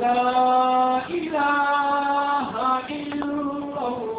لا إله إلا الله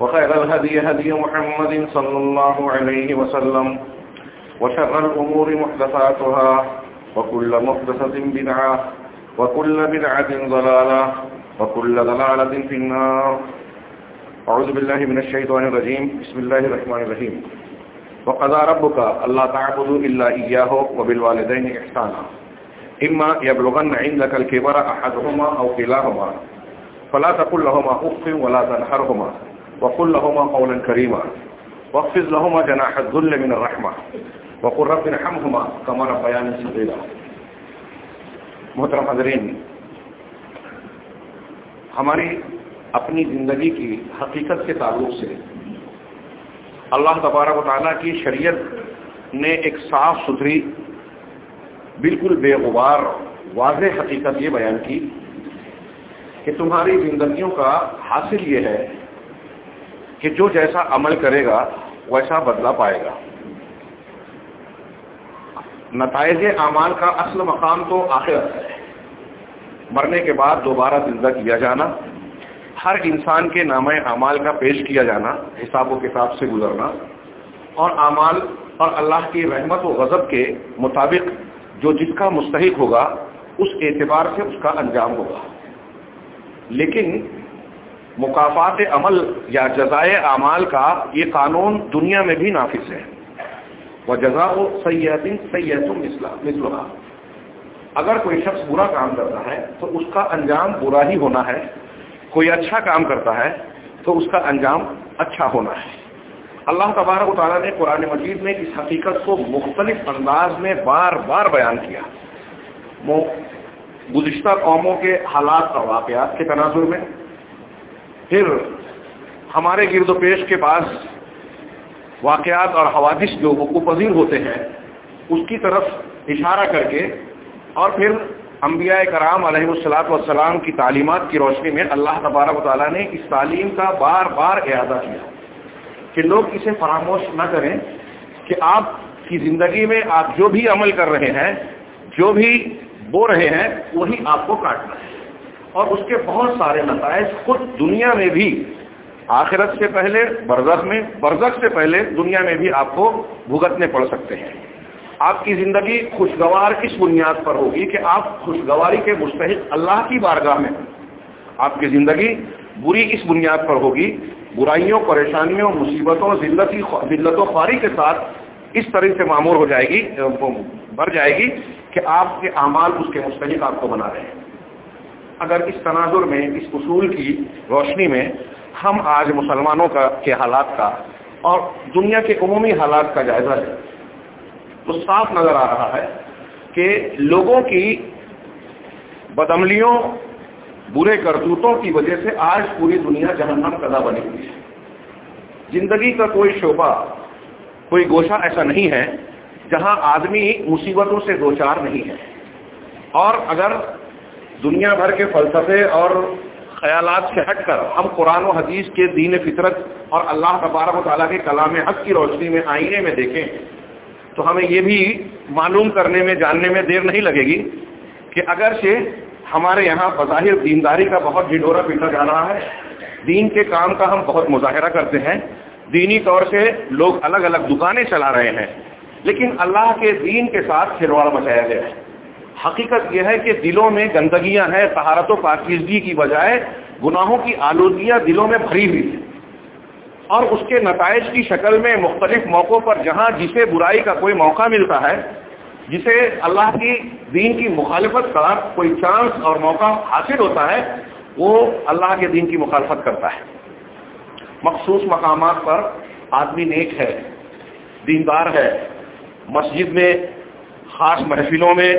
وخير الهدي هدي محمد صلى الله عليه وسلم وشر الأمور محدثاتها وكل محدثة بدعة وكل بدعة ضلالة وكل ضلالة في النار. أعوذ بالله من الشيطان الرجيم. بسم الله الرحمن الرحيم. وقضى ربك ألا تعبدوا إلا إياه وبالوالدين إحسانا. إما يبلغن عندك الكبر أحدهما أو كلاهما. فلا تقل لهما أف ولا تنحرهما وقل لهما قولا كريما واخفض لهما جناح الذل من الرحمة وقل رب ارحمهما كما ربياني صغيرا. محترم حضرین ہماری اپنی زندگی کی حقیقت کے تعلق سے اللہ تبارک و تعالیٰ کی شریعت نے ایک صاف ستھری، بالکل بے غبار، واضح حقیقت یہ بیان کی کہ تمہاری زندگیوں کا حاصل یہ ہے کہ جو جیسا عمل کرے گا، ویسا بدلہ پائے گا۔ نتائج اعمال کا اصل مقام تو آخرت ہے۔ مرنے کے بعد دوبارہ زندہ کیا جانا، ہر انسان کے نام اعمال کا پیش کیا جانا، حساب و کتاب سے گزرنا، اور اعمال اور اللہ کی رحمت و غضب کے مطابق جو جس کا مستحق ہوگا، اس اعتبار سے اس کا انجام ہوگا۔ لیکن مقافات عمل یا جزائے اعمال کا یہ قانون دنیا میں بھی نافذ ہے۔ وہ جزا و سید سید مثلا اگر کوئی شخص برا کام کرتا ہے تو اس کا انجام برا ہی ہونا ہے۔ کوئی اچھا کام کرتا ہے تو اس کا انجام اچھا ہونا ہے۔ اللہ تبارک و تعالیٰ نے قرآن مجید میں اس حقیقت کو مختلف انداز میں بار بار بیان کیا۔ گزشتہ قوموں کے حالات اور واقعات کے تناظر میں پھر ہمارے گرد و پیش کے پاس واقعات اور حوادث جو وقوع پذیر ہوتے ہیں، اس کی طرف اشارہ کر کے اور پھر انبیاء کرام علیہ السلاط والسلام کی تعلیمات کی روشنی میں اللہ تبارک و تعالیٰ نے اس تعلیم کا بار بار اعادہ کیا کہ لوگ اسے فراموش نہ کریں کہ آپ کی زندگی میں آپ جو بھی عمل کر رہے ہیں، جو بھی بو رہے ہیں، وہی آپ کو کاٹنا ہے۔ اور اس کے بہت سارے نتائج خود دنیا میں بھی آخرت سے پہلے، برزخ میں، برزخ سے پہلے دنیا میں بھی آپ کو بھگتنے پڑ سکتے ہیں۔ آپ کی زندگی خوشگوار کس بنیاد پر ہوگی کہ آپ خوشگواری کے مستحق اللہ کی بارگاہ میں آپ کی زندگی بری اس بنیاد پر ہوگی، برائیوں، پریشانیوں، مصیبتوں ذلتی ذلت و خواری کے ساتھ اس طرح سے معمور ہو جائے گی بڑھ جائے گی کہ آپ کے اعمال اس کے مستحق آپ کو بنا رہے ہیں۔ اگر اس تناظر میں، اس اصول کی روشنی میں ہم آج مسلمانوں کا، کے حالات کا اور دنیا کے عمومی حالات کا جائزہ لیں۔ تو صاف نظر آ رہا ہے کہ لوگوں کی بدعملیوں، برے کرتوتوں کی وجہ سے آج پوری دنیا جہنم قدا بنی ہوئی ہے۔ زندگی کا کوئی شعبہ، کوئی گوشہ ایسا نہیں ہے جہاں آدمی مصیبتوں سے دوچار نہیں ہے۔ اور اگر دنیا بھر کے فلسفے اور خیالات سے ہٹ کر ہم قرآن و حدیث کے دین فطرت اور اللہ تبارک و تعالیٰ کے کلام حق کی روشنی میں آئینے میں دیکھیں تو ہمیں یہ بھی معلوم کرنے میں، جاننے میں دیر نہیں لگے گی کہ اگرچہ ہمارے یہاں بظاہر دینداری کا بہت ڈھڈورا پیٹا جا رہا ہے، دین کے کام کا ہم بہت مظاہرہ کرتے ہیں۔ دینی طور سے لوگ الگ الگ دکانیں چلا رہے ہیں، لیکن اللہ کے دین کے ساتھ کھلواڑ مچایا گیا ہے۔ حقیقت یہ ہے کہ دلوں میں گندگیاں ہیں، طہارت و پاکیزگی کی بجائے گناہوں کی آلودگیاں دلوں میں بھری ہوئی ہیں۔ اور اس کے نتائج کی شکل میں مختلف موقعوں پر جہاں جسے برائی کا کوئی موقع ملتا ہے، جسے اللہ کی دین کی مخالفت کا کوئی چانس اور موقع حاصل ہوتا ہے، وہ اللہ کے دین کی مخالفت کرتا ہے۔ مخصوص مقامات پر آدمی نیک ہے، دیندار ہے۔ مسجد میں، خاص محفلوں میں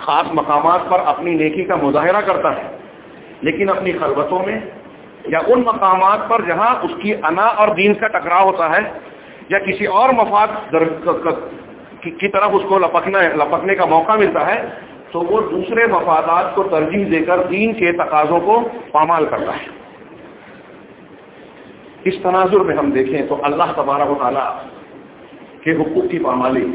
خاص مقامات پر اپنی نیکی کا مظاہرہ کرتا ہے، لیکن اپنی خلبتوں میں یا ان مقامات پر جہاں اس کی انا اور دین کا ٹکراؤ ہوتا ہے یا کسی اور مفاد کی طرف اس کو لپکنا لپکنے کا موقع ملتا ہے، تو وہ دوسرے مفادات کو ترجیح دے کر دین کے تقاضوں کو پامال کرتا ہے۔ اس تناظر میں ہم دیکھیں تو اللہ تبارک و تعالیٰ کے حقوق کی پامالی،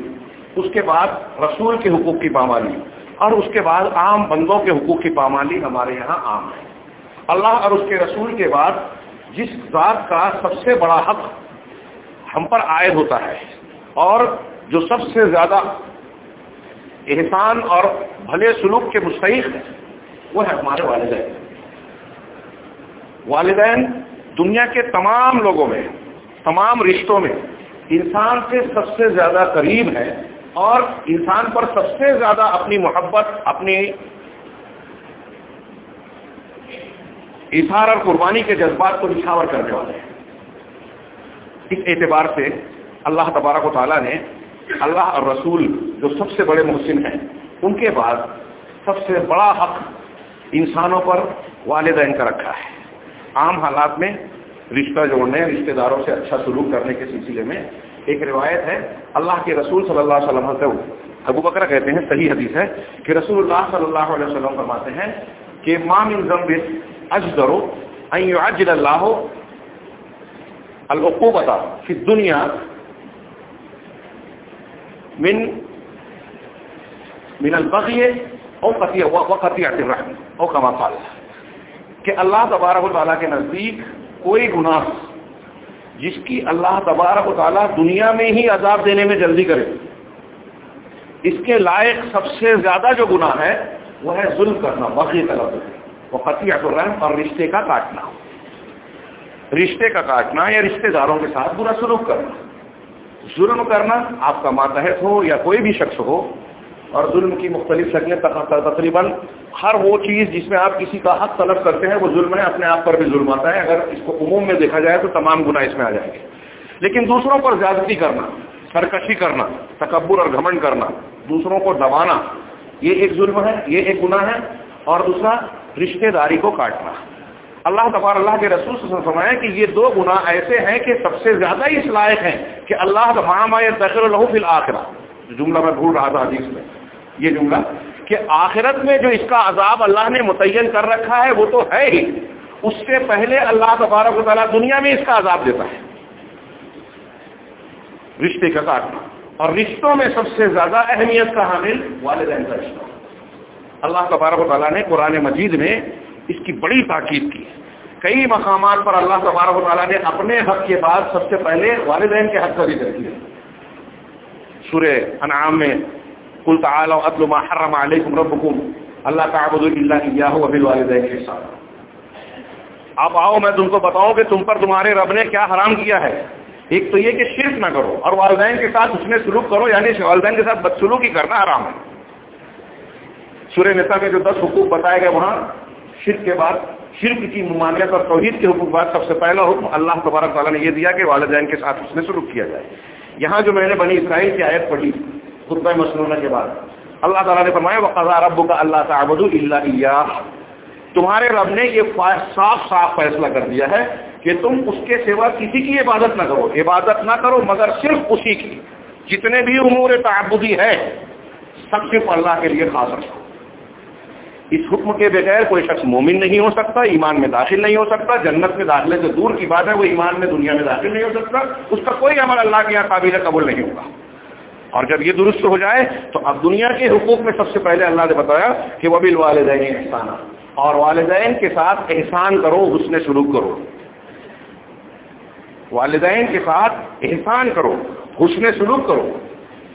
اس کے بعد رسول کے حقوق کی پامالی اور اس کے بعد عام بندوں کے حقوق کی پامالی ہمارے یہاں عام ہے۔ اللہ اور اس کے رسول کے بعد جس ذات کا سب سے بڑا حق ہم پر عائد ہوتا ہے اور جو سب سے زیادہ احسان اور بھلے سلوک کے مستحق ہے، وہ ہے ہمارے والدین۔ والدین دنیا کے تمام لوگوں میں، تمام رشتوں میں انسان سے سب سے زیادہ قریب ہے اور انسان پر سب سے زیادہ اپنی محبت، اپنی اثار اور قربانی کے جذبات کو نچھاور کرنے والے ہیں۔ اس اعتبار سے اللہ تبارک و تعالیٰ نے اللہ اور رسول جو سب سے بڑے محسن ہیں، ان کے بعد سب سے بڑا حق انسانوں پر والدین کا رکھا ہے۔ عام حالات میں رشتہ جوڑنے، رشتہ داروں سے اچھا سلوک کرنے کے سلسلے میں ایک روایت ہے، اللہ کے رسول صلی اللہ علیہ وسلم سے ابو بکرا کہتے ہیں، صحیح حدیث ہے کہ رسول اللہ صلی اللہ علیہ وسلم فرماتے ہیں کہ مام ضمب اجدرو اجل اللہ العقوبت فی دنیا من من البغی او قطیع وقطیع الرحم، او کما قال، کہ اللہ تبارک و تعالیٰ کے نزدیک کوئی گناہ جس کی اللہ تبارک و تعالیٰ دنیا میں ہی عذاب دینے میں جلدی کرے۔ اس کے لائق سب سے زیادہ جو گناہ ہے، وہ ہے ظلم کرنا بقی طلب۔ وہ قطعیت الرحم اور رشتے کا کاٹنا۔ رشتے کا کاٹنا یا رشتے داروں کے ساتھ برا سلوک کرنا۔ ظلم کرنا آپ کا ماتحت ہو یا کوئی بھی شخص ہو اور ظلم کی مختلف شکلیں تقریباً ہر وہ چیز جس میں آپ کسی کا حق طلب کرتے ہیں، وہ ظلم ہے، اپنے آپ پر بھی ظلم آتا ہے۔ اگر اس کو عموم میں دیکھا جائے تو تمام گناہ اس میں آ جائیں گے۔ لیکن دوسروں پر زیادتی کرنا، سرکشی کرنا، تکبر اور گھمنڈ کرنا، دوسروں کو دبانا، یہ ایک ظلم ہے، یہ ایک گناہ ہے۔ اور دوسرا رشتے داری کو کاٹنا۔ اللہ تبار اللہ کے رسول سے فرمایا کہ یہ دو گناہ ایسے ہیں کہ سب سے زیادہ اس لائق ہیں کہ اللہ تخر الحف الآخرہ۔ جملہ میں بھول رہا تھا حدیث میں۔ یہ جملہ، کہ آخرت میں جو اس کا عذاب اللہ نے متعین کر رکھا ہے، وہ تو ہے ہی۔ اس سے پہلے اللہ تبارک و تعالیٰ دنیا میں اس کا عذاب دیتا ہے۔ رشتے کا کاٹنا اور رشتوں میں سب سے زیادہ اہمیت کا حامل والدین کا رشتہ۔ اللہ تبارک و تعالیٰ نے قرآن مجید میں اس کی بڑی تاکید کی۔ کئی مقامات پر اللہ تبارک و تعالیٰ نے اپنے حق کے بعد سب سے پہلے والدین کے حق کا ذکر کیا۔ سورہ انعام میں کل تعالوا اتل ما حرم علیکم ربکم اللہ تعبد الا اياه وبالوالدین احسانا اب آؤ، میں تم کو بتاؤں کہ تم پر تمہارے رب نے کیا حرام کیا ہے؟ ایک تو یہ کہ شرک نہ کرو، اور والدین کے ساتھ اس میں سلوک کرو یعنی والدین کے ساتھ بدسلوکی کرنا حرام ہے۔ سورہ نساء میں جو دس حقوق بتائے گئے، وہاں شرک کے بعد، شرک کی ممانعت اور توحید کے حقوق بعد سب سے پہلا حکم اللہ تبارک تعالیٰ نے یہ دیا کہ والدین کے ساتھ اس میں سلوک کیا جائے۔ یہاں جو میں نے بنی اسرائیل کی آیت پڑھی خطبہ مسنونہ کے بعد۔ اللہ تعالیٰ نے فرمایا وہ قضا رب کا اللہ تعبد اللہ تمہارے رب نے یہ صاف صاف فیصلہ کر دیا ہے کہ تم اس کے سوا کسی کی عبادت نہ کرو۔ عبادت نہ کرو، مگر صرف اسی کی۔ جتنے بھی امور تعبدی ہے، سب صرف اللہ کے لیے خاص رکھو۔ اس حکم کے بغیر کوئی شخص مومن نہیں ہو سکتا، ایمان میں داخل نہیں ہو سکتا، جنت میں داخلے سے دور کی بات ہے، وہ ایمان میں، دنیا میں داخل نہیں ہو سکتا۔ اس کا کوئی عمل اللہ کے یہاں قابل قبول نہیں ہوگا۔ اور جب یہ درست ہو جائے تو اب دنیا کے حقوق میں سب سے پہلے اللہ نے بتایا کہ وہ بل والدین احسان اور والدین کے ساتھ احسان کرو، حسن سلوک کرو۔ والدین کے ساتھ احسان کرو، حسن سلوک کرو۔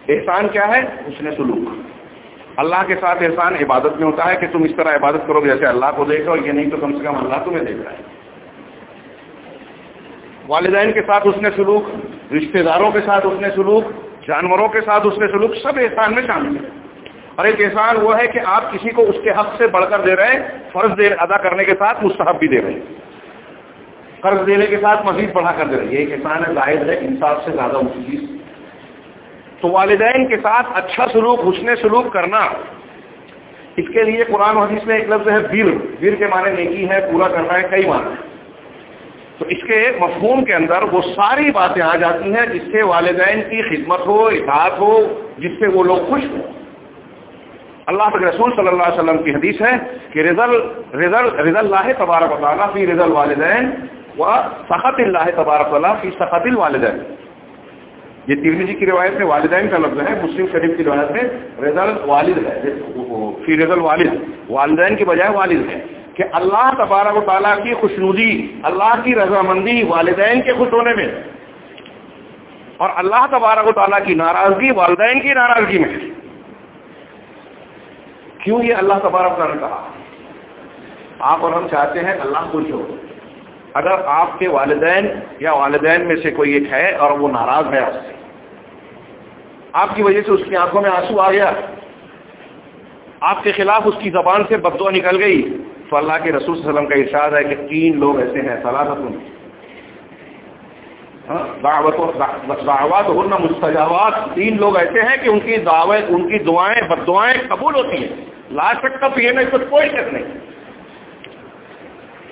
احسان کیا ہے؟ حسن سلوک۔ اللہ کے ساتھ احسان عبادت میں ہوتا ہے کہ تم اس طرح عبادت کرو جیسے اللہ کو دیکھو یہ نہیں تو کم سے کم اللہ تمہیں دیکھ رہا ہے۔ والدین کے ساتھ اس نے سلوک، رشتہ داروں کے ساتھ اس نے سلوک جانوروں کے ساتھ اس نے سلوک سب احسان میں شامل ہے اور ایک احسان وہ ہے کہ آپ کسی کو اس کے حق سے بڑھ کر دے رہے ہیں، فرض دے ادا کرنے کے ساتھ مستحب بھی دے رہے ہیں۔ قرض دینے کے ساتھ مزید بڑھا کر دے رہے ہیں۔ یہ ایک احسان ہے، ظاہر ہے انصاف سے زیادہ اونچی چیز۔ تو والدین کے ساتھ اچھا سلوک، حسن سلوک کرنا۔ اس کے لیے قرآن و حدیث میں ایک لفظ ہے بیر بیر کے معنی نیکی ہے، پورا کرنا ہے، کئی معنی تو اس کے مفہوم کے اندر وہ ساری باتیں آ جاتی ہیں جس سے والدین کی خدمت ہو، اطاعت ہو، جس سے وہ لوگ خوش ہوں۔ اللہ کے رسول صلی اللہ علیہ وسلم کی حدیث ہے کہ رضل رضل رض اللہ تبارک تعالیٰ فی رضل والدین و سخت اللہ تبارک اللہ فی سخت الوالدین۔ یہ ترمی جی کی روایت میں والدین کا لفظ ہے، مسلم شریف کی روایت میں رضل والد ہے فی رضل والد۔ والدین کی بجائے والد ہے کہ اللہ تبارک و تعالیٰ کی خوشنودی، اللہ کی رضامندی والدین کے خوش ہونے میں اور اللہ تبارک و تعالیٰ کی ناراضگی والدین کی ناراضگی میں۔ کیوں یہ اللہ تبارک تعالیٰ نے کہا؟ آپ اور ہم چاہتے ہیں اللہ خوش ہو۔ اگر آپ کے والدین یا والدین میں سے کوئی ایک ہے اور وہ ناراض ہے آپ سے۔ آپ کی وجہ سے اس کی آنکھوں میں آنسو آ گیا۔ آپ کے خلاف اس کی زبان سے بدوا نکل گئی۔ تو اللہ کے رسول صلی اللہ علیہ وسلم کا ارشاد ہے کہ تین لوگ ایسے ہیں سلادت ہاں، دعوت ہونا مستجاوات تین لوگ ایسے ہیں کہ ان کی دعوت ان کی دعائیں، بد دعائیں قبول ہوتی ہیں. لاسٹ تک کب یہ اس پر کوئی شک نہیں.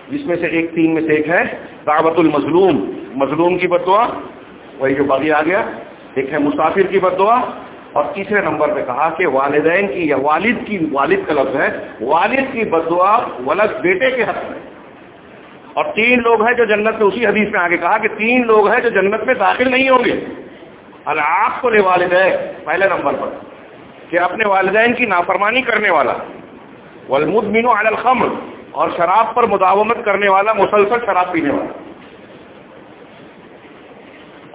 جس میں سے ایک، تین میں سے ایک ہے دعوت المظلوم مظلوم کی بد دعا، وہی جو باقی آ گیا. ایک ہے مسافر کی بد دعا اور تیسرے نمبر پہ کہا کہ والدین کی یا والد کی والد کا لفظ ہے، والد کی بدعا ولد بیٹے کے حق میں۔ اور تین لوگ ہیں جو جنت میں، اسی حدیث میں آگے کہا کہ تین لوگ ہیں جو جنت میں داخل نہیں ہوں گے۔ اللہ کو لے والدین، پہلے نمبر پر، کہ اپنے والدین کی نافرمانی کرنے والا ولمدمین علی الخمر، اور شراب پر مداومت کرنے والا، مسلسل شراب پینے والا۔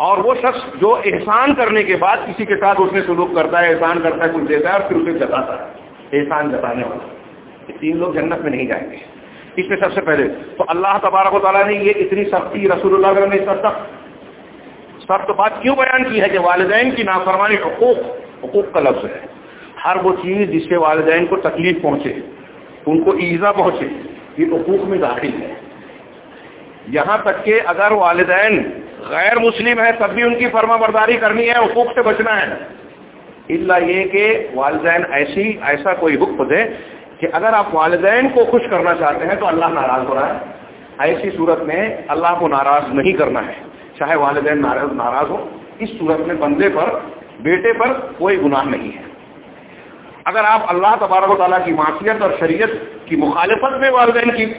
اور وہ شخص جو احسان کرنے کے بعد کسی کے ساتھ اس نے سلوک کرتا ہے، احسان کرتا ہے، کچھ دیتا ہے اور پھر اسے جتاتا ہے۔ احسان جتانے والا۔ یہ تین لوگ جنت میں نہیں جائیں گے۔ اس میں سب سے پہلے تو اللہ تبارک و تعالیٰ نے یہ اتنی سختی، رسول اللہ علیہ نے سخت سخت بات کیوں بیان کی ہے کہ والدین کی نافرمانی حقوق حقوق کا لفظ ہے۔ ہر وہ چیز جس سے والدین کو تکلیف پہنچے، ان کو ایزا پہنچے، یہ حقوق میں داخل ہے۔ یہاں تک کہ اگر والدین غیر مسلم ہے، تب بھی ان کی فرما برداری کرنی ہے، حقوق سے بچنا ہے۔ اللہ یہ کہ والدین ایسی، ایسا کوئی حکم دے کہ اگر آپ والدین کو خوش کرنا چاہتے ہیں تو اللہ ناراض ہو رہا ہے۔ ایسی صورت میں اللہ کو ناراض نہیں کرنا ہے۔ چاہے والدین ناراض ہو اس صورت میں بندے پر، بیٹے پر کوئی گناہ نہیں ہے۔ اگر آپ اللہ تبارک و تعالیٰ کی معاشیت اور شریعت کی مخالفت میں والدین کی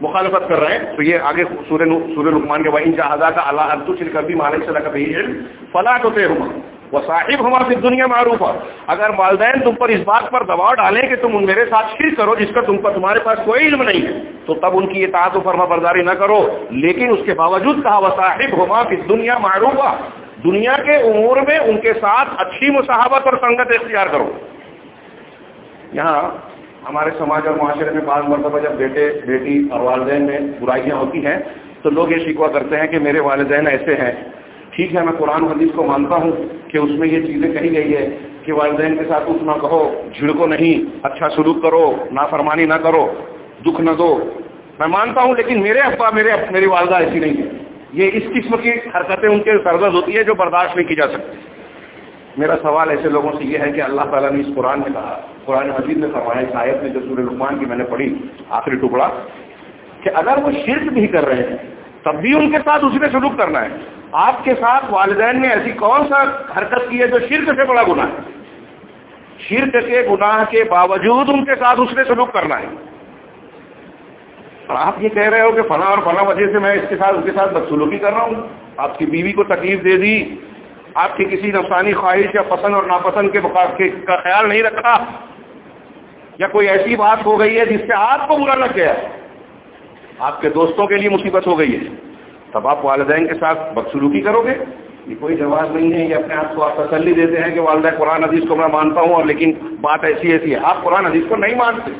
مخالفت کر رہے ہیں، تو یہ آگے سورہ سورہ لکمان کے بھائی جہازہ کا اللہ ابدو چل کر بھی مالک صلاح کا بھی علم فلاں تو ہوں وہ صاحب ہمارا دنیا معروف ہے اگر والدین تم پر اس بات پر دباؤ ڈالیں کہ تم میرے ساتھ شیر کرو، جس کا تم پر تمہارے پاس کوئی علم نہیں ہے، تو تب ان کی اطاعت و فرما برداری نہ کرو۔ لیکن اس کے باوجود کہا وہ صاحب ہما کہ دنیا معروف دنیا کے امور میں ان کے ساتھ اچھی مساحبت اور سنگت اختیار کرو۔ یہاں ہمارے سماج اور معاشرے میں بعض مرتبہ جب بیٹے، بیٹی اور والدین میں برائیاں ہوتی ہیں، تو لوگ یہ شکوا کرتے ہیں کہ میرے والدین ایسے ہیں۔ ٹھیک ہے، میں قرآن حدیث کو مانتا ہوں کہ اس میں یہ چیزیں کہی گئی ہے کہ والدین کے ساتھ اس نہ کہو، جھڑکو نہیں اچھا سلوک کرو، نافرمانی نہ کرو، دکھ نہ دو۔ میں مانتا ہوں، لیکن میرے ابا، میرے، میری والدہ ایسی نہیں ہے یہ اس قسم کی حرکتیں ان کے سرزد ہوتی ہے جو برداشت نہیں کی جا سکتی۔ میرا سوال ایسے لوگوں سے یہ ہے کہ اللہ تعالیٰ نے اس قرآن میں کہا، قرآن مجید میں فرمایا، اس آیت میں جو سورہ لکمان کی میں نے پڑھی، آخری ٹکڑا، کہ اگر وہ شرک بھی کر رہے ہیں، تب بھی ان کے ساتھ اس نے سلوک کرنا ہے۔ آپ کے ساتھ والدین نے ایسی کون سا حرکت کی ہے جو شرک سے بڑا گناہ ہے؟ شرک کے گناہ کے باوجود ان کے ساتھ اس نے سلوک کرنا ہے۔ اور آپ یہ کہہ رہے ہو کہ فلاں اور فلاں وجہ سے میں اس کے ساتھ، اس کے ساتھ بدسلوکی کر رہا ہوں۔ آپ کی بیوی کو تکلیف دے دی آپ کی کسی نفسانی خواہش یا پسند اور ناپسند کے کا خیال نہیں رکھا یا کوئی ایسی بات ہو گئی ہے جس سے آپ کو برا لگ گیا؟ آپ کے دوستوں کے لیے مصیبت ہو گئی ہے۔ تب آپ والدین کے ساتھ بدسلوکی کرو گے۔ یہ کوئی جواب نہیں ہے یہ اپنے آپ کو آپ تسلی دیتے ہیں کہ والدہ قرآن عزیز کو میں مانتا ہوں اور لیکن بات ایسی ایسی ہے۔ آپ قرآن عزیز کو نہیں مانتے۔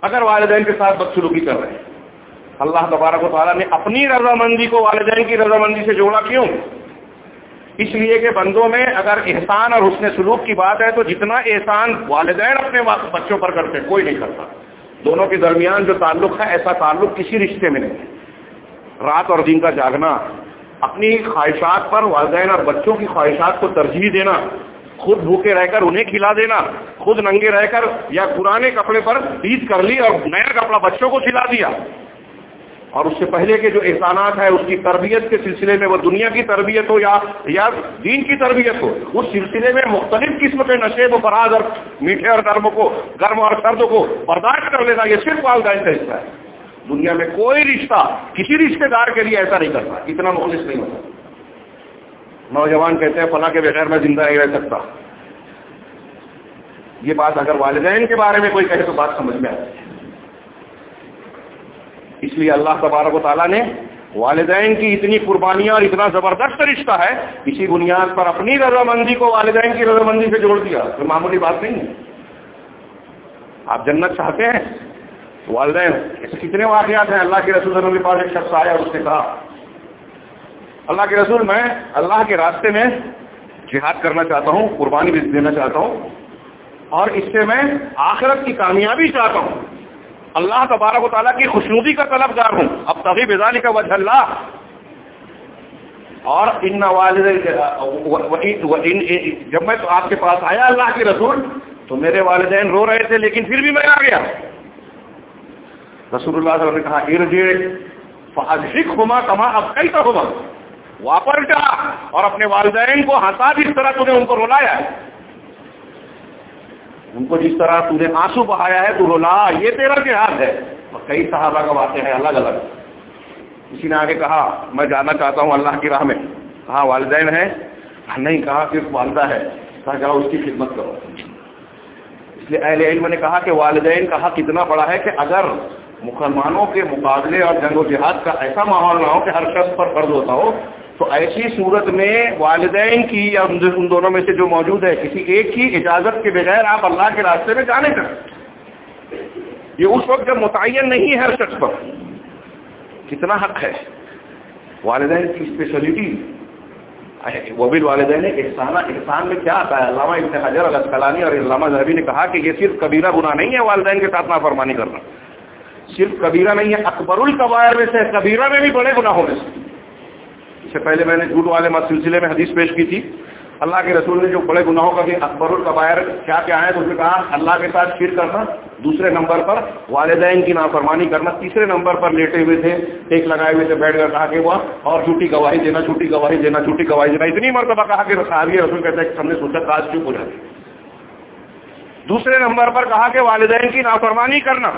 اگر والدین کے ساتھ بدسلوکی کر رہے ہیں، اللہ تبارک و تعالیٰ نے اپنی رضامندی کو والدین کی رضامندی سے جوڑا کیوں؟ اس لیے کہ بندوں میں اگر احسان اور حسن سلوک کی بات ہے تو جتنا احسان والدین اپنے بچوں پر کرتے کوئی نہیں کرتا۔ دونوں کے درمیان جو تعلق ہے، ایسا تعلق کسی رشتے میں نہیں ہے۔ رات اور دن کا جاگنا، اپنی خواہشات پر والدین اور بچوں کی خواہشات کو ترجیح دینا، خود بھوکے رہ کر انہیں کھلا دینا، خود ننگے رہ کر یا پرانے کپڑے پر عید کر لی اور نیا کپڑا بچوں کو کھلا دیا۔ اور اس سے پہلے کے جو احسانات ہیں، اس کی تربیت کے سلسلے میں، وہ دنیا کی تربیت ہو یا یا دین کی تربیت ہو، اس سلسلے میں مختلف قسم کے نشے و فراز اور میٹھے اور گرم کو، گرم اور سرد کو برداشت کر لینا یہ صرف والدین کا حصہ ہے۔ دنیا میں کوئی رشتہ کسی رشتے دار کے لیے ایسا نہیں کرتا، اتنا نالج نہیں ہوتا۔ نوجوان کہتے ہیں، فلاں کے بغیر میں زندہ نہیں رہ سکتا۔ یہ بات اگر والدین کے بارے میں کوئی کہے تو بات سمجھ میں آتی ہے۔ اس لیے اللہ تبارک و تعالیٰ نے والدین کی اتنی قربانیاں اور اتنا زبردست رشتہ ہے، اسی بنیاد پر اپنی رضامندی کو والدین کی رضامندی سے جوڑ دیا۔ کوئی معمولی بات نہیں۔ ہے آپ جنت چاہتے ہیں؟ والدین ایسے کتنے واقعات ہیں۔ اللہ کے رسول کے پاس ایک شخص آیا اور اس نے کہا، اللہ کے رسول، میں اللہ کے راستے میں جہاد کرنا چاہتا ہوں، قربانی بھی دینا چاہتا ہوں، اور اس سے میں آخرت کی کامیابی چاہتا ہوں۔ اللہ تبارک و تعالیٰ کی خوشنودی کا طلب دار ہوں۔ اب تبھی بزانی کا وجہ اللہ۔ اور ان والد جب میں تو آپ کے پاس آیا اللہ کے رسول، تو میرے والدین رو رہے تھے، لیکن پھر بھی میں آ گیا۔ رسول اللہ صلی اللہ علیہ وسلم نے کہا ارجے ہوما کما اب کئی کا ہوما واپس جا اور اپنے والدین کو ہنسا جس طرح تم نے ان کو رلایا۔ ان کو جس طرح تم نے آنسو بہایا ہے، تو رولا یہ تیرا جہاد ہے۔ اور کئی صحابہ کا واقع ہے الگ الگ۔ کسی نے آگے کہا، میں جانا چاہتا ہوں اللہ کی راہ میں۔ کہا، والدین ہے نہیں، کہا، صرف والدہ ہے۔ کہا، جاؤ، اس کی خدمت کرو۔ اس لیے اہل علم نے کہا کہ والدین کا حق اتنا بڑا ہے کہ اگر مسلمانوں کے مقابلے اور جنگ و جہاد کا ایسا ماحول نہ ہو کہ ہر شخص پر فرض ہوتا ہو تو ایسی صورت میں والدین کی یا ان دونوں میں سے جو موجود ہے، کسی ایک کی اجازت کے بغیر آپ اللہ کے راستے میں جانے کر یہ اس وقت جب متعین نہیں ہے ہر شخص پر، کتنا حق ہے۔ والدین کی اسپیشلٹی وہ بھی والدین احسان احسان میں کیا آتا ہے؟ علامہ ابن حجر اللہ کلانی اور علامہ ذہبی نے کہا کہ یہ صرف کبیرہ گناہ نہیں ہے والدین کے ساتھ نافرمانی کرنا۔ صرف کبیرہ نہیں ہے، اکبر القبائر میں سے کبیرہ میں بھی بڑے گناہوں میں سے۔ اس سے پہلے میں نے جھوٹ والے مت سلسلے میں حدیث پیش کی تھی۔ اللہ کے رسول نے جو بڑے گناہوں کا بھی اکبر القبائر کیا کیا ہے، تو اس نے کہا، اللہ کے ساتھ شیر کرنا، دوسرے نمبر پر والدین کی نافرمانی کرنا۔ تیسرے نمبر پر لیٹے ہوئے تھے ایک لگائے ہوئے تھے، بیٹھ کر کہا کہ وہ اور جھوٹی گواہی دینا، جھوٹی گواہی دینا، جھوٹی گواہی دینا۔ اتنی مرتبہ کہا کہ صحابی رسول کہتے ہیں کہ ہم نے سوچا کاج کیوں پوچھا دوسرے نمبر پر کہا کہ والدین کی نافرمانی کرنا۔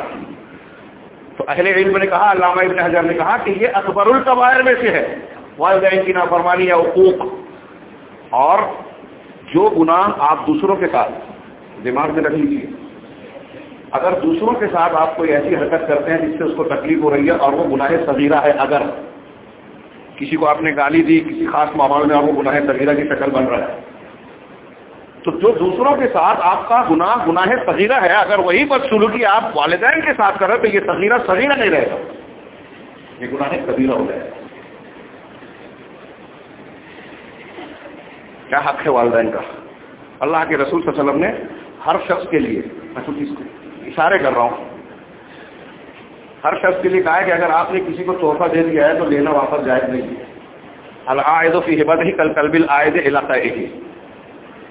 تو اہل علم نے کہا، علامہ ابن حجر نے کہا کہ یہ اکبر القبائر میں سے ہے۔ والدین کی نافرمانی یا حقوق اور جو گناہ آپ دوسروں کے ساتھ دماغ میں رکھ لیجیے اگر دوسروں کے ساتھ آپ کوئی ایسی حرکت کرتے ہیں جس سے اس کو تکلیف ہو رہی ہے اور وہ گناہ صغیرہ ہے، اگر کسی کو آپ نے گالی دی، کسی خاص ماحول میں اور وہ گناہ صغیرہ کی شکل بن رہا ہے، تو جو دوسروں کے ساتھ آپ کا گناہ گناہ صغیرہ ہے، اگر وہی بدسلوکی آپ والدین کے ساتھ کریں تو یہ صغیرہ صغیرہ نہیں رہے گا۔ یہ گناہ کبیرہ ہو جائے گا۔ کیا حق ہے والدین کا؟ اللہ کے رسول صلی اللہ علیہ وسلم نے ہر شخص کے لیے، میں تو اشارے کر رہا ہوں، ہر شخص کے لیے کہا ہے کہ اگر آپ نے کسی کو تحفہ دے دیا ہے تو لینا واپس جائز نہیں ہے۔ العائد و فی حبت ہی کل کلبل عائد علاقہ ایک ہی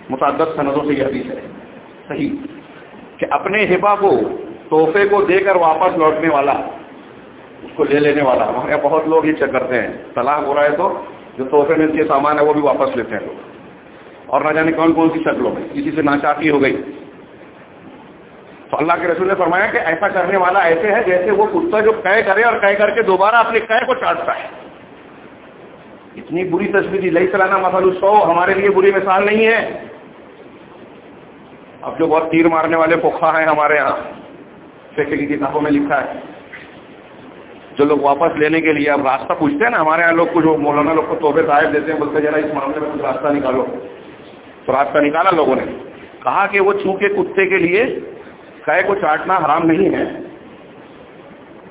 متعدد سندوں سے یہ حدیث ہے۔ صحیح۔ کہ اپنے ہبا کو، تحفے کو دے کر واپس لوٹنے والا، اس کو لے لینے والا ہمارے بہت لوگ یہ چیک کرتے ہیں۔ طلاق ہو رہا ہے تو جو تحفے میں کے سامان ہے، وہ بھی واپس لیتے ہیں۔ لوگ اور نہ جانے کون کون سی شکلوں میں کسی سے ناچاکی ہو گئی۔ تو اللہ کے رسول نے فرمایا کہ ایسا کرنے والا ایسے ہے جیسے وہ کتا جو قے کرے اور قے کر کے دوبارہ اپنے قے کو چاٹتا ہے۔ اتنی بری تصویر لئی سلانا مسل سو ہمارے لیے بری مثال نہیں ہے۔ اب جو بہت تیر مارنے والے پوکھا ہیں ہمارے یہاں، فیکٹری کی کتابوں میں لکھا ہے۔ جو لوگ واپس لینے کے لیے اب راستہ پوچھتے ہیں نا، ہمارے یہاں لوگ کو جو مولانا لوگ کو توبے صاحب دیتے ہیں، بولتے ذرا اس معاملے میں کچھ راستہ نکالو۔ تو راستہ نکالا لوگوں نے۔ کہا کہ وہ چونکہ کتے کے لیے قے کو چاٹنا حرام نہیں ہے،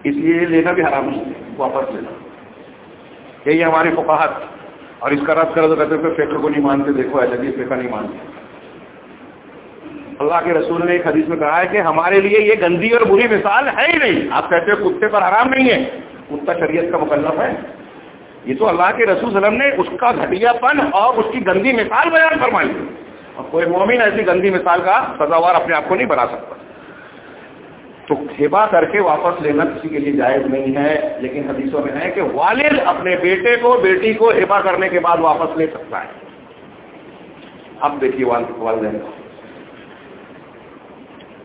اس لیے لینا بھی حرام نہیں واپس لینا۔ یہی ہماری فقاحت اور اس کا رد کرو تو کہتے فکر کو نہیں مانتے، دیکھو ایسا بھی فکر نہیں مانتے۔ اللہ کے رسول نے ایک حدیث میں کہا ہے کہ ہمارے لیے یہ گندی اور بری مثال ہے ہی نہیں۔ آپ کہتے ہو کتے پر حرام نہیں ہے۔ کتا شریعت کا مکلف ہے۔ یہ تو اللہ کے رسول وسلم نے اس کا گھٹیا پن اور اس کی گندی مثال بیان فرمائی۔ اور کوئی مومن ایسی گندی مثال کا سزاوار اپنے آپ کو نہیں بنا سکتا۔ تو ہبا کر کے واپس لینا کسی کے لیے جائز نہیں ہے، لیکن حدیثوں میں ہے کہ والد اپنے بیٹے کو، بیٹی کو ہبا کرنے کے بعد واپس لے سکتا ہے۔ اب دیکھیے والدین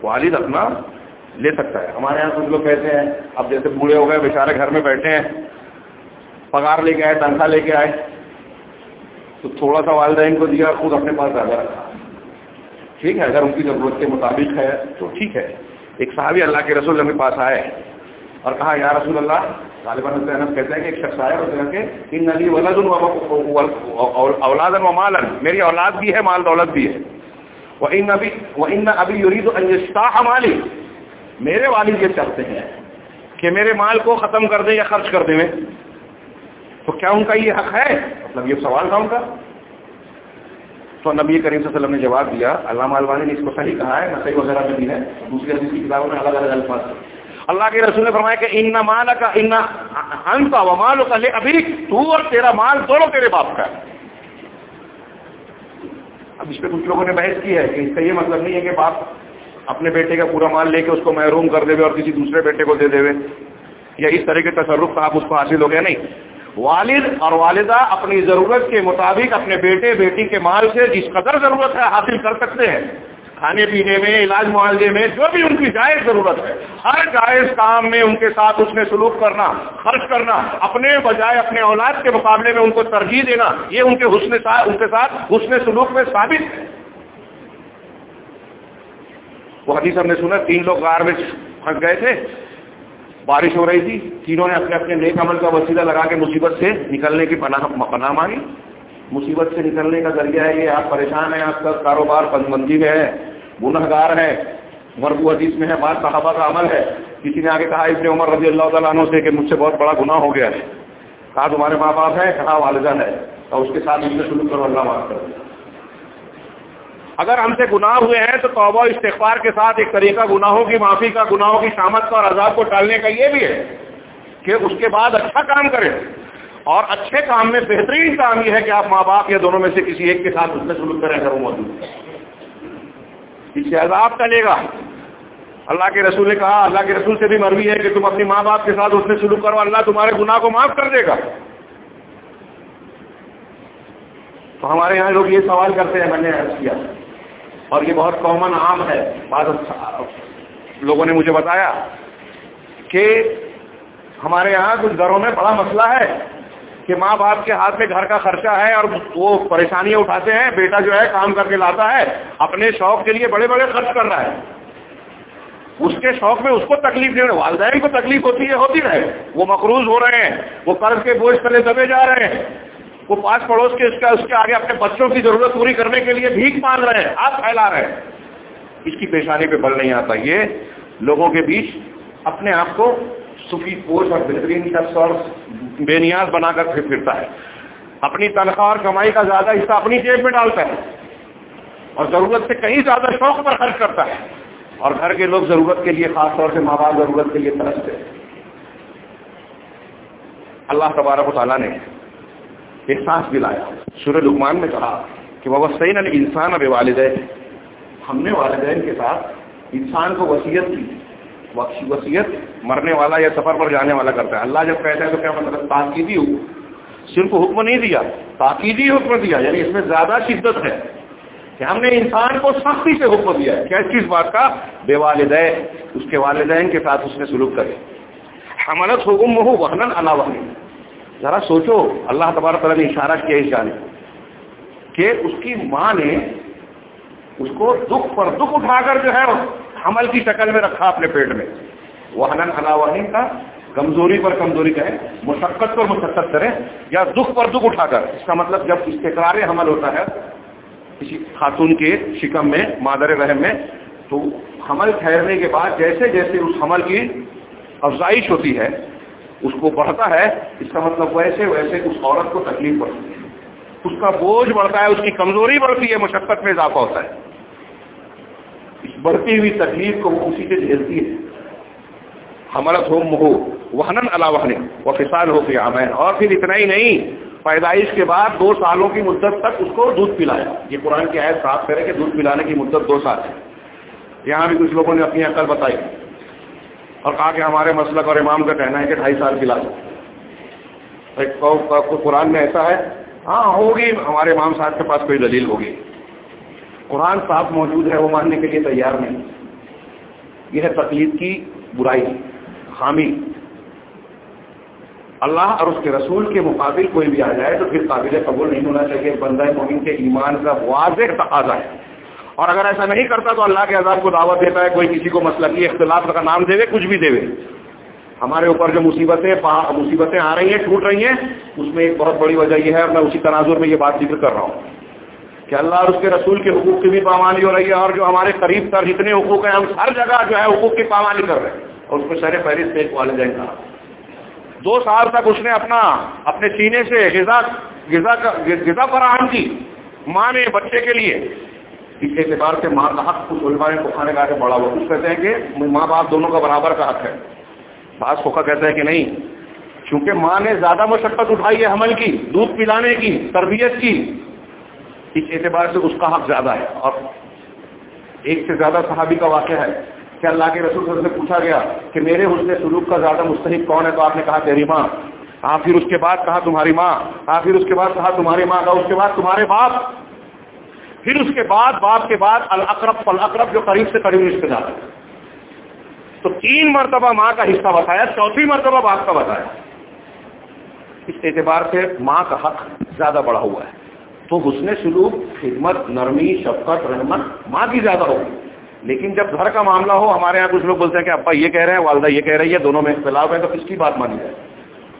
والد اپنا لے سکتا ہے۔ ہمارے یہاں کچھ لوگ کہتے ہیں، اب جیسے بوڑھے ہو گئے، بیچارے گھر میں بیٹھے ہیں۔ پگار لے کے آئے، تنخواہ لے کے آئے۔ تو تھوڑا سا والدین کو دیا، خود اپنے پاس زیادہ رکھا۔ ٹھیک ہے، اگر ان کی ضرورت کے مطابق ہے تو ٹھیک ہے۔ ایک صحابی اللہ کے رسول کے پاس آئے اور کہا، یا رسول اللہ طالبان کہتے ہیں کہ ایک شخص آئے اور کہا کہ، ان نلی ولد اولاد و میری اولاد بھی ہے، مال دولت بھی ہے۔ وہ ان ابھی وہ ان ابھی یورید انجشتاح مالی۔ میرے والد یہ چاہتے ہیں کہ میرے مال کو ختم کر دیں یا خرچ کر دیں۔ تو کیا ان کا یہ حق ہے؟ مطلب یہ سوال تھا ان کا۔ تو نبی کریم صلی اللہ علیہ وسلم نے جواب دیا، علامہ الوانی نے اس کو صحیح کہا ہے نسائی وغیرہ میں بھی ہے، دوسری حدیث کی کتابوں میں الگ الگ الفاظ اللہ کے رسول نے فرمایا کہ ان مال کا ان انتا و مال کا لے ابھی تو اور تیرا مال دونوں تیرے باپ کا اب اس پہ کچھ لوگوں نے بحث کی ہے کہ اس کا یہ مطلب نہیں ہے کہ باپ اپنے بیٹے کا پورا مال لے کے اس کو محروم کر دے اور کسی دوسرے بیٹے کو دے دے یا اس طرح کے تصرف کا آپ اس کو حاصل ہو گیا نہیں۔ والد اور والدہ اپنی ضرورت کے مطابق اپنے بیٹے، بیٹی کے مال سے جس قدر ضرورت ہے حاصل کر سکتے ہیں۔ کھانے پینے میں، علاج معالجے میں، جو بھی ان کی جائز ضرورت ہے، ہر جائز کام میں ان کے ساتھ اس نے سلوک کرنا، خرچ کرنا، اپنے بجائے اپنے اولاد کے مقابلے میں ان کو ترجیح دینا، یہ ان کے حسن ان کے ساتھ حسن سلوک میں ثابت ہے۔ وہ حدیث ہم نے سنا، تین لوگ غار میں پھنس گئے تھے۔ بارش ہو رہی تھی، تینوں نے اپنے اپنے نیک عمل کا وسیلہ لگا کے مصیبت سے نکلنے کی پناہ پناہ مانگی۔ مصیبت سے نکلنے کا ذریعہ ہے یہ آپ پریشان ہیں، آپ کا کاروبار بندی میں ہے گنہ گار ہے مربو حدیث میں ہے بات صحابہ کا عمل ہے۔ کسی نے آگے کہا، ابن عمر رضی اللہ تعالیٰ عنہ سے کہ مجھ سے بہت بڑا گناہ ہو گیا ہے۔ کہا، تمہارے ماں باپ ہے کہا، والدہ ہے اور اس کے ساتھ ان سے شروع کرو، اللہ معاف کر دیا اگر ہم سے گناہ ہوئے ہیں تو توبہ استغفار کے ساتھ ایک طریقہ گناہوں کی معافی کا، گناہوں کی شامت کا اور عذاب کو ٹالنے کا یہ بھی ہے کہ اس کے بعد اچھا کام کریں۔ اور اچھے کام میں بہترین کام یہ ہے کہ آپ ماں باپ یا دونوں میں سے کسی ایک کے ساتھ اس میں سلوک کریں اگر موجود۔ اس سے عذاب ٹلے گا۔ اللہ کے رسول نے کہا، اللہ کے رسول سے بھی مرضی ہے کہ تم اپنی ماں باپ کے ساتھ اس میں سلوک کرو، اللہ تمہارے گناہ کو معاف کر دے گا۔ تو ہمارے یہاں لوگ یہ سوال کرتے ہیں، میں نے عرض کیا۔ اور یہ بہت کامن عام ہے۔ بعض لوگوں نے مجھے بتایا کہ ہمارے یہاں کچھ گھروں میں بڑا مسئلہ ہے کہ ماں باپ کے ہاتھ میں گھر کا خرچہ ہے اور وہ پریشانیاں اٹھاتے ہیں، بیٹا جو ہے کام کر کے لاتا ہے، اپنے شوق کے لیے بڑے بڑے خرچ کر رہا ہے۔ اس کے شوق میں اس کو تکلیف نہیں والدین کو تکلیف ہوتی ہے، ہوتی رہے۔ وہ مقروض ہو رہے ہیں، وہ قرض کے بوجھ تلے دبے جا رہے ہیں۔ وہ پاس پڑوس کے اس کا اس کے آگے اپنے بچوں کی ضرورت پوری کرنے کے لیے بھیک مانگ رہے ہیں، آپ پھیلا رہے ہیں۔ اس کی پیشانی پہ بل نہیں آتا۔ یہ لوگوں کے بیچ اپنے آپ کو سفید پوش اور بہترین شخص اور بے نیاز بنا کر پھر پھرتا ہے۔ اپنی تنخواہ اور کمائی کا زیادہ حصہ اپنی جیب میں ڈالتا ہے اور ضرورت سے کہیں زیادہ شوق پر خرچ کرتا ہے۔ اور گھر کے لوگ ضرورت کے لیے خاص طور سے ماں باپ ضرورت کے لیے ترستے اللہ تبارک و تعالیٰ نے احساس دلایا سورہ لکمان میں کہا کہ وہ سین علی انسان اب والدین ہم نے والدین کے ساتھ انسان کو وصیت کی۔ وصیت مرنے والا یا سفر پر جانے والا کرتا ہے۔ اللہ جب کہتا ہے تو کیا مطلب؟ تاکیدی ہو صرف حکم نہیں دیا، تاکیدی حکم دیا۔ یعنی اس میں زیادہ شدت ہے کہ ہم نے انسان کو سختی سے حکم دیا ہے۔ کیا کس بات کا؟ بے والدین اس کے والدین کے ساتھ اس نے سلوک کرے۔ حملت حکم ہو وحن اللہ ذرا سوچو، اللہ تبارک تعالیٰ نے اشارہ کیا اس جانے کہ اس کی ماں نے اس کو دکھ پر دکھ اٹھا کر جو ہے حمل کی شکل میں رکھا اپنے پیٹ میں۔ وہ حنن اللہ کا کمزوری پر کمزوری کا مشقت پر مشقت کرے یا دکھ پر دکھ اٹھا کر۔ اس کا مطلب جب استقرار حمل ہوتا ہے کسی خاتون کے شکم میں، مادر رحم میں، تو حمل ٹھہرنے کے بعد جیسے جیسے اس حمل کی افزائش ہوتی ہے اس کو بڑھتا ہے، اس کا مطلب ویسے ویسے اس عورت کو تکلیف پڑتی ہے۔ اس کا بوجھ بڑھتا ہے، اس کی کمزوری بڑھتی ہے، مشقت میں اضافہ ہوتا ہے۔ اس بڑھتی ہوئی تکلیف کو وہ اسی سے جھیلتی ہے۔ حملت ہو مہو وہنن اللہ وہ فسال ہو گیا میں اور پھر اتنا ہی نہیں، پیدائش کے بعد دو سالوں کی مدت تک اس کو دودھ پلایا۔ یہ قرآن کی آیت صاف کرے کہ دودھ پلانے کی مدت دو سال ہے۔ یہاں بھی کچھ لوگوں نے اپنی عقل بتائی۔ اور کہا کہ ہمارے مسلک اور امام کا کہنا ہے کہ ڈھائی سال پلا دو قرآن میں ایسا ہے ہاں ہوگی، ہمارے امام صاحب کے پاس کوئی دلیل ہوگی۔ قرآن صاف موجود ہے، وہ ماننے کے لیے تیار نہیں۔ یہ ہے تکلیف کی برائی، خامی۔ اللہ اور اس کے رسول کے مقابل کوئی بھی آ جائے تو پھر قابل قبول نہیں ہونا چاہیے۔ بندہ مومن کے ایمان کا واضح تقاضا ہے۔ اور اگر ایسا نہیں کرتا تو اللہ کے عذاب کو دعوت دیتا ہے، کوئی کسی کو مسئلہ کی اختلاف کا نام دے کچھ بھی دے ہمارے اوپر جو مصیبتیں مصیبتیں آ رہی ہیں ٹوٹ رہی ہیں، اس میں ایک بہت بڑی وجہ یہ ہے اور میں اسی تناظر میں یہ بات ذکر کر رہا ہوں کہ اللہ اور اس کے رسول کے حقوق کی بھی پامالی ہو رہی ہے اور جو ہمارے قریب تر جتنے حقوق ہیں، ہم ہر جگہ جو ہے حقوق کی پامالی کر رہے ہیں۔ اور اس کو شہر فہرست ایک والدین کا۔ دو سال تک اس نے اپنا اپنے سینے سے غذا غذا غذا فراہم کی، ماں نے بچے کے لیے۔ اس اعتبار سے ماں کا حق کچھ علماء نے کھانے کا کے بڑا ہوا کچھ کہتے ہیں کہ ماں باپ دونوں کا برابر کا حق ہے. بعض فوکا کہتا ہے کہ نہیں. چونکہ ماں نے زیادہ مشقت اٹھائی ہے حمل کی، دودھ پلانے کی، تربیت کی. اس اعتبار سے اس کا حق زیادہ ہے. اور ایک سے زیادہ صحابی کا واقعہ ہے کہ اللہ کے رسول سے پوچھا گیا کہ میرے حسن سلوک کا زیادہ مستحق کون ہے؟ تو آپ نے کہا تیری ماں. ہاں پھر اس کے بعد کہا تمہاری ماں. ہاں پھر اس کے بعد کہا تمہاری ماں. کا اس کے بعد تمہارے باپ. پھر اس کے بعد باپ کے بعد الاقرب فلاقرب جو قریب سے قریب رشتے دار ہے تو تین مرتبہ ماں کا حصہ بتایا، چوتھی مرتبہ باپ کا بتایا۔ اس اعتبار سے ماں کا حق زیادہ بڑا ہوا ہے۔ تو حسن سلوک، خدمت، نرمی، شفقت، رحمت ماں کی زیادہ ہوگی۔ لیکن جب گھر کا معاملہ ہو، ہمارے یہاں کچھ لوگ بولتے ہیں کہ ابا یہ کہہ رہے ہیں، والدہ یہ کہہ رہی ہے، دونوں میں اختلاف ہے، تو کس کی بات مانی جائے۔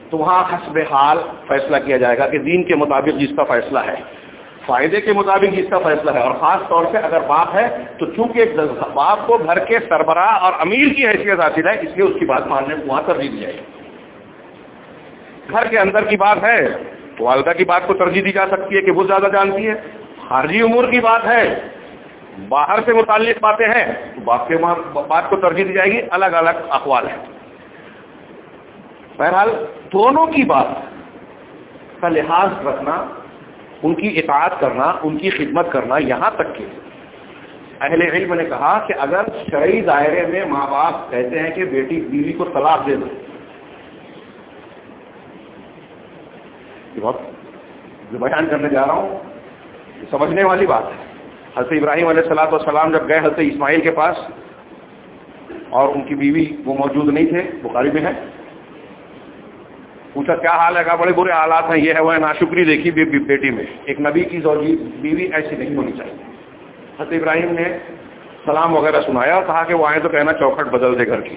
تو وہاں حسب حال فیصلہ کیا جائے گا کہ دین کے مطابق جس کا فیصلہ ہے۔ فائدے کے مطابق جس کا فیصلہ ہے۔ اور خاص طور سے اگر باپ ہے تو چونکہ باپ کو گھر کے سربراہ اور امیر کی حیثیت حاصل ہے، اس لیے اس کی بات ماننے کو وہاں ترجیح دی جائے گھر کے اندر کی بات ہے تو والدہ کی بات کو ترجیح دی جا سکتی ہے کہ وہ زیادہ جانتی ہے۔ خارجی امور کی بات ہے، باہر سے متعلق باتیں ہیں، تو باپ کے بات کو ترجیح دی جائے گی، الگ الگ اقوال ہے بہرحال دونوں کی بات کا لحاظ رکھنا ان کی اطاعت کرنا، ان کی خدمت کرنا یہاں تک کہ اہل علم نے کہا کہ اگر شرعی دائرے میں ماں باپ کہتے ہیں کہ بیٹی بیوی کو طلاق دے دو۔ بیان کرنے جا رہا ہوں۔ سمجھنے والی بات ہے۔ حضرت ابراہیم علیہ السلاۃ والسلام جب گئے حضرت اسماعیل کے پاس اور ان کی بیوی وہ موجود نہیں تھے، بخاری میں ہے۔ پوچھا، کیا حال ہے؟ کہا، بڑے برے حالات ہیں، یہ ہے، وہ ناشکری دیکھی بیٹی میں۔ ایک نبی کی زوجی، بیوی ایسی نہیں ہونی چاہیے۔ حضرت ابراہیم نے سلام وغیرہ سنایا اور کہا کہ وہ آئے تو کہنا چوکھٹ بدل دے گھر کی۔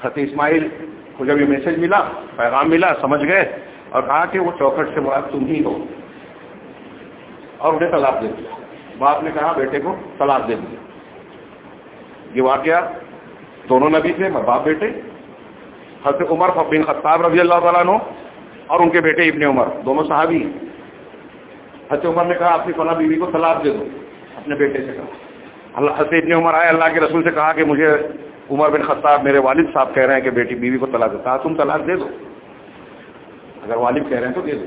حضرت اسماعیل کو جب یہ میسج ملا، پیغام ملا، سمجھ گئے اور کہا کہ وہ چوکھٹ سے مراد تم ہی ہو۔ اور انہیں طلاق دے دیا باپ نے کہا، بیٹے کو طلاق دے دیا یہ واقعہ دونوں نبی تھے باپ بیٹے حضرت عمر بن خطاب رضی اللہ تعالیٰ عنہ اور ان کے بیٹے ابن عمر، دونوں صحابی ہیں۔ حضرت عمر نے کہا، اپنی فلاں بیوی کو طلاق دے دو، اپنے بیٹے سے کہا۔ اللہ، حضرت ابن عمر آئے، اللہ کے رسول سے کہا کہ مجھے عمر بن خطاب میرے والد صاحب کہہ رہے ہیں کہ بیٹی بیوی کو طلاق دیتا تم طلاق دے دو۔ اگر والد کہہ رہے ہیں تو دے دو۔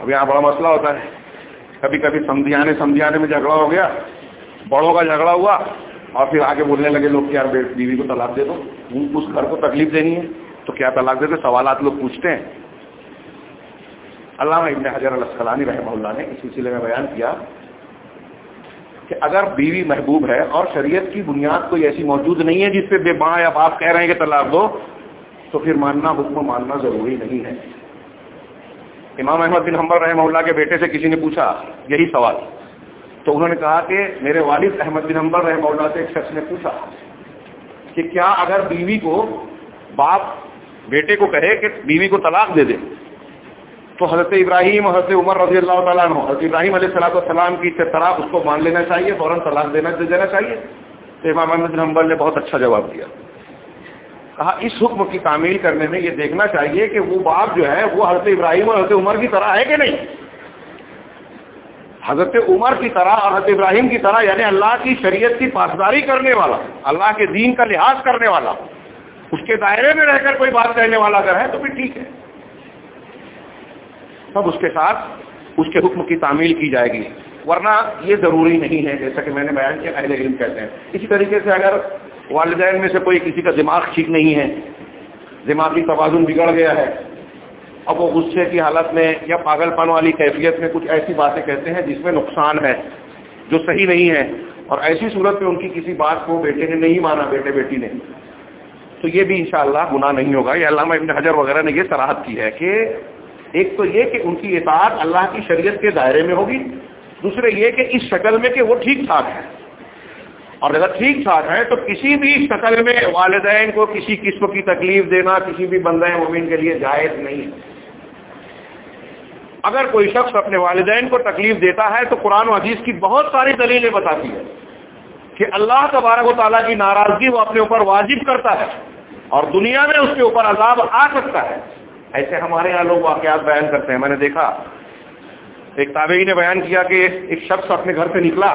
اب یہاں بڑا مسئلہ ہوتا ہے۔ کبھی کبھی سمجھانے سمجھانے میں جھگڑا ہو گیا، بڑوں کا جھگڑا ہوا اور پھر آگے بولنے لگے لوگ کہ یار بیوی کو طلاق دے دو۔ اس گھر کو تکلیف دینی ہے؟ تو کیا طلاق دے دو سوالات لوگ پوچھتے ہیں۔ علامہ ابن حضر السلانی رحمہ اللہ نے اس سلسلے میں بیان کیا کہ اگر بیوی محبوب ہے اور شریعت کی بنیاد کوئی ایسی موجود نہیں ہے جس پہ بے ماں یا باپ کہہ رہے ہیں کہ طلاق دو، تو پھر ماننا، حکم ماننا ضروری نہیں ہے۔ امام احمد بن حمبر رحمہ اللہ کے بیٹے سے کسی نے پوچھا، یہی سوال۔ تو انہوں نے کہا کہ میرے والد احمد بن حمبر رحمہ اللہ سے ایک شخص نے پوچھا کہ کیا اگر بیوی کو باپ بیٹے کو کہے کہ بیوی کو طلاق دے دے، تو حضرت ابراہیم حضرت عمر رضی اللہ تعالیٰ عنہ، حضرت ابراہیم علیہ السلام السلام کی طرح اس کو مان لینا چاہیے، فوراً طلاق دینا دے دینا چاہیے۔ تو امام احمد نمبر نے بہت اچھا جواب دیا۔ کہا، اس حکم کی تعمیل کرنے میں یہ دیکھنا چاہیے کہ وہ باپ جو ہے، وہ حضرت ابراہیم اور حضرت عمر کی طرح ہے کہ نہیں؟ حضرت عمر کی طرح اور حضرت ابراہیم کی طرح یعنی اللہ کی شریعت کی پاسداری کرنے والا، اللہ کے دین کا لحاظ کرنے والا، اس کے دائرے میں رہ کر کوئی بات کہنے والا اگر ہے تو پھر ٹھیک ہے۔ تب اس کے ساتھ اس کے حکم کی تعمیل کی جائے گی۔ ورنہ یہ ضروری نہیں ہے، جیسا کہ میں نے بیان کیا، اہل علم کہتے ہیں۔ اسی طریقے سے اگر والدین میں سے کوئی کسی کا دماغ ٹھیک نہیں ہے، دماغی توازن بگڑ گیا ہے اب وہ غصے کی حالت میں یا پاگل پن والی کیفیت میں کچھ ایسی باتیں کہتے ہیں جس میں نقصان ہے، جو صحیح نہیں ہے۔ اور ایسی صورت میں ان کی کسی بات کو بیٹے نے نہیں مانا، بیٹے بیٹی نے۔ تو یہ بھی انشاءاللہ شاء گناہ نہیں ہوگا۔ یہ علامہ ابن حجر وغیرہ نے یہ سراہد کی ہے کہ ایک تو یہ کہ ان کی اطاعت اللہ کی شریعت کے دائرے میں ہوگی، دوسرے یہ کہ اس شکل میں کہ وہ ٹھیک ٹھاک ہے اور اگر ٹھیک ٹھاک ہے تو کسی بھی شکل میں والدین کو کسی قسم کی تکلیف دینا، کسی بھی بندہ مومن کے لیے جائز نہیں۔ ہے اگر کوئی شخص اپنے والدین کو تکلیف دیتا ہے تو قرآن و حدیث کی بہت ساری دلیلیں بتاتی ہے کہ اللہ تبارک و تعالیٰ کی ناراضگی وہ اپنے اوپر واجب کرتا ہے اور دنیا میں اس کے اوپر عذاب آ سکتا ہے۔ ایسے ہمارے یہاں لوگ واقعات بیان کرتے ہیں۔ میں نے دیکھا، ایک تابعی نے بیان کیا کہ ایک شخص اپنے گھر سے نکلا۔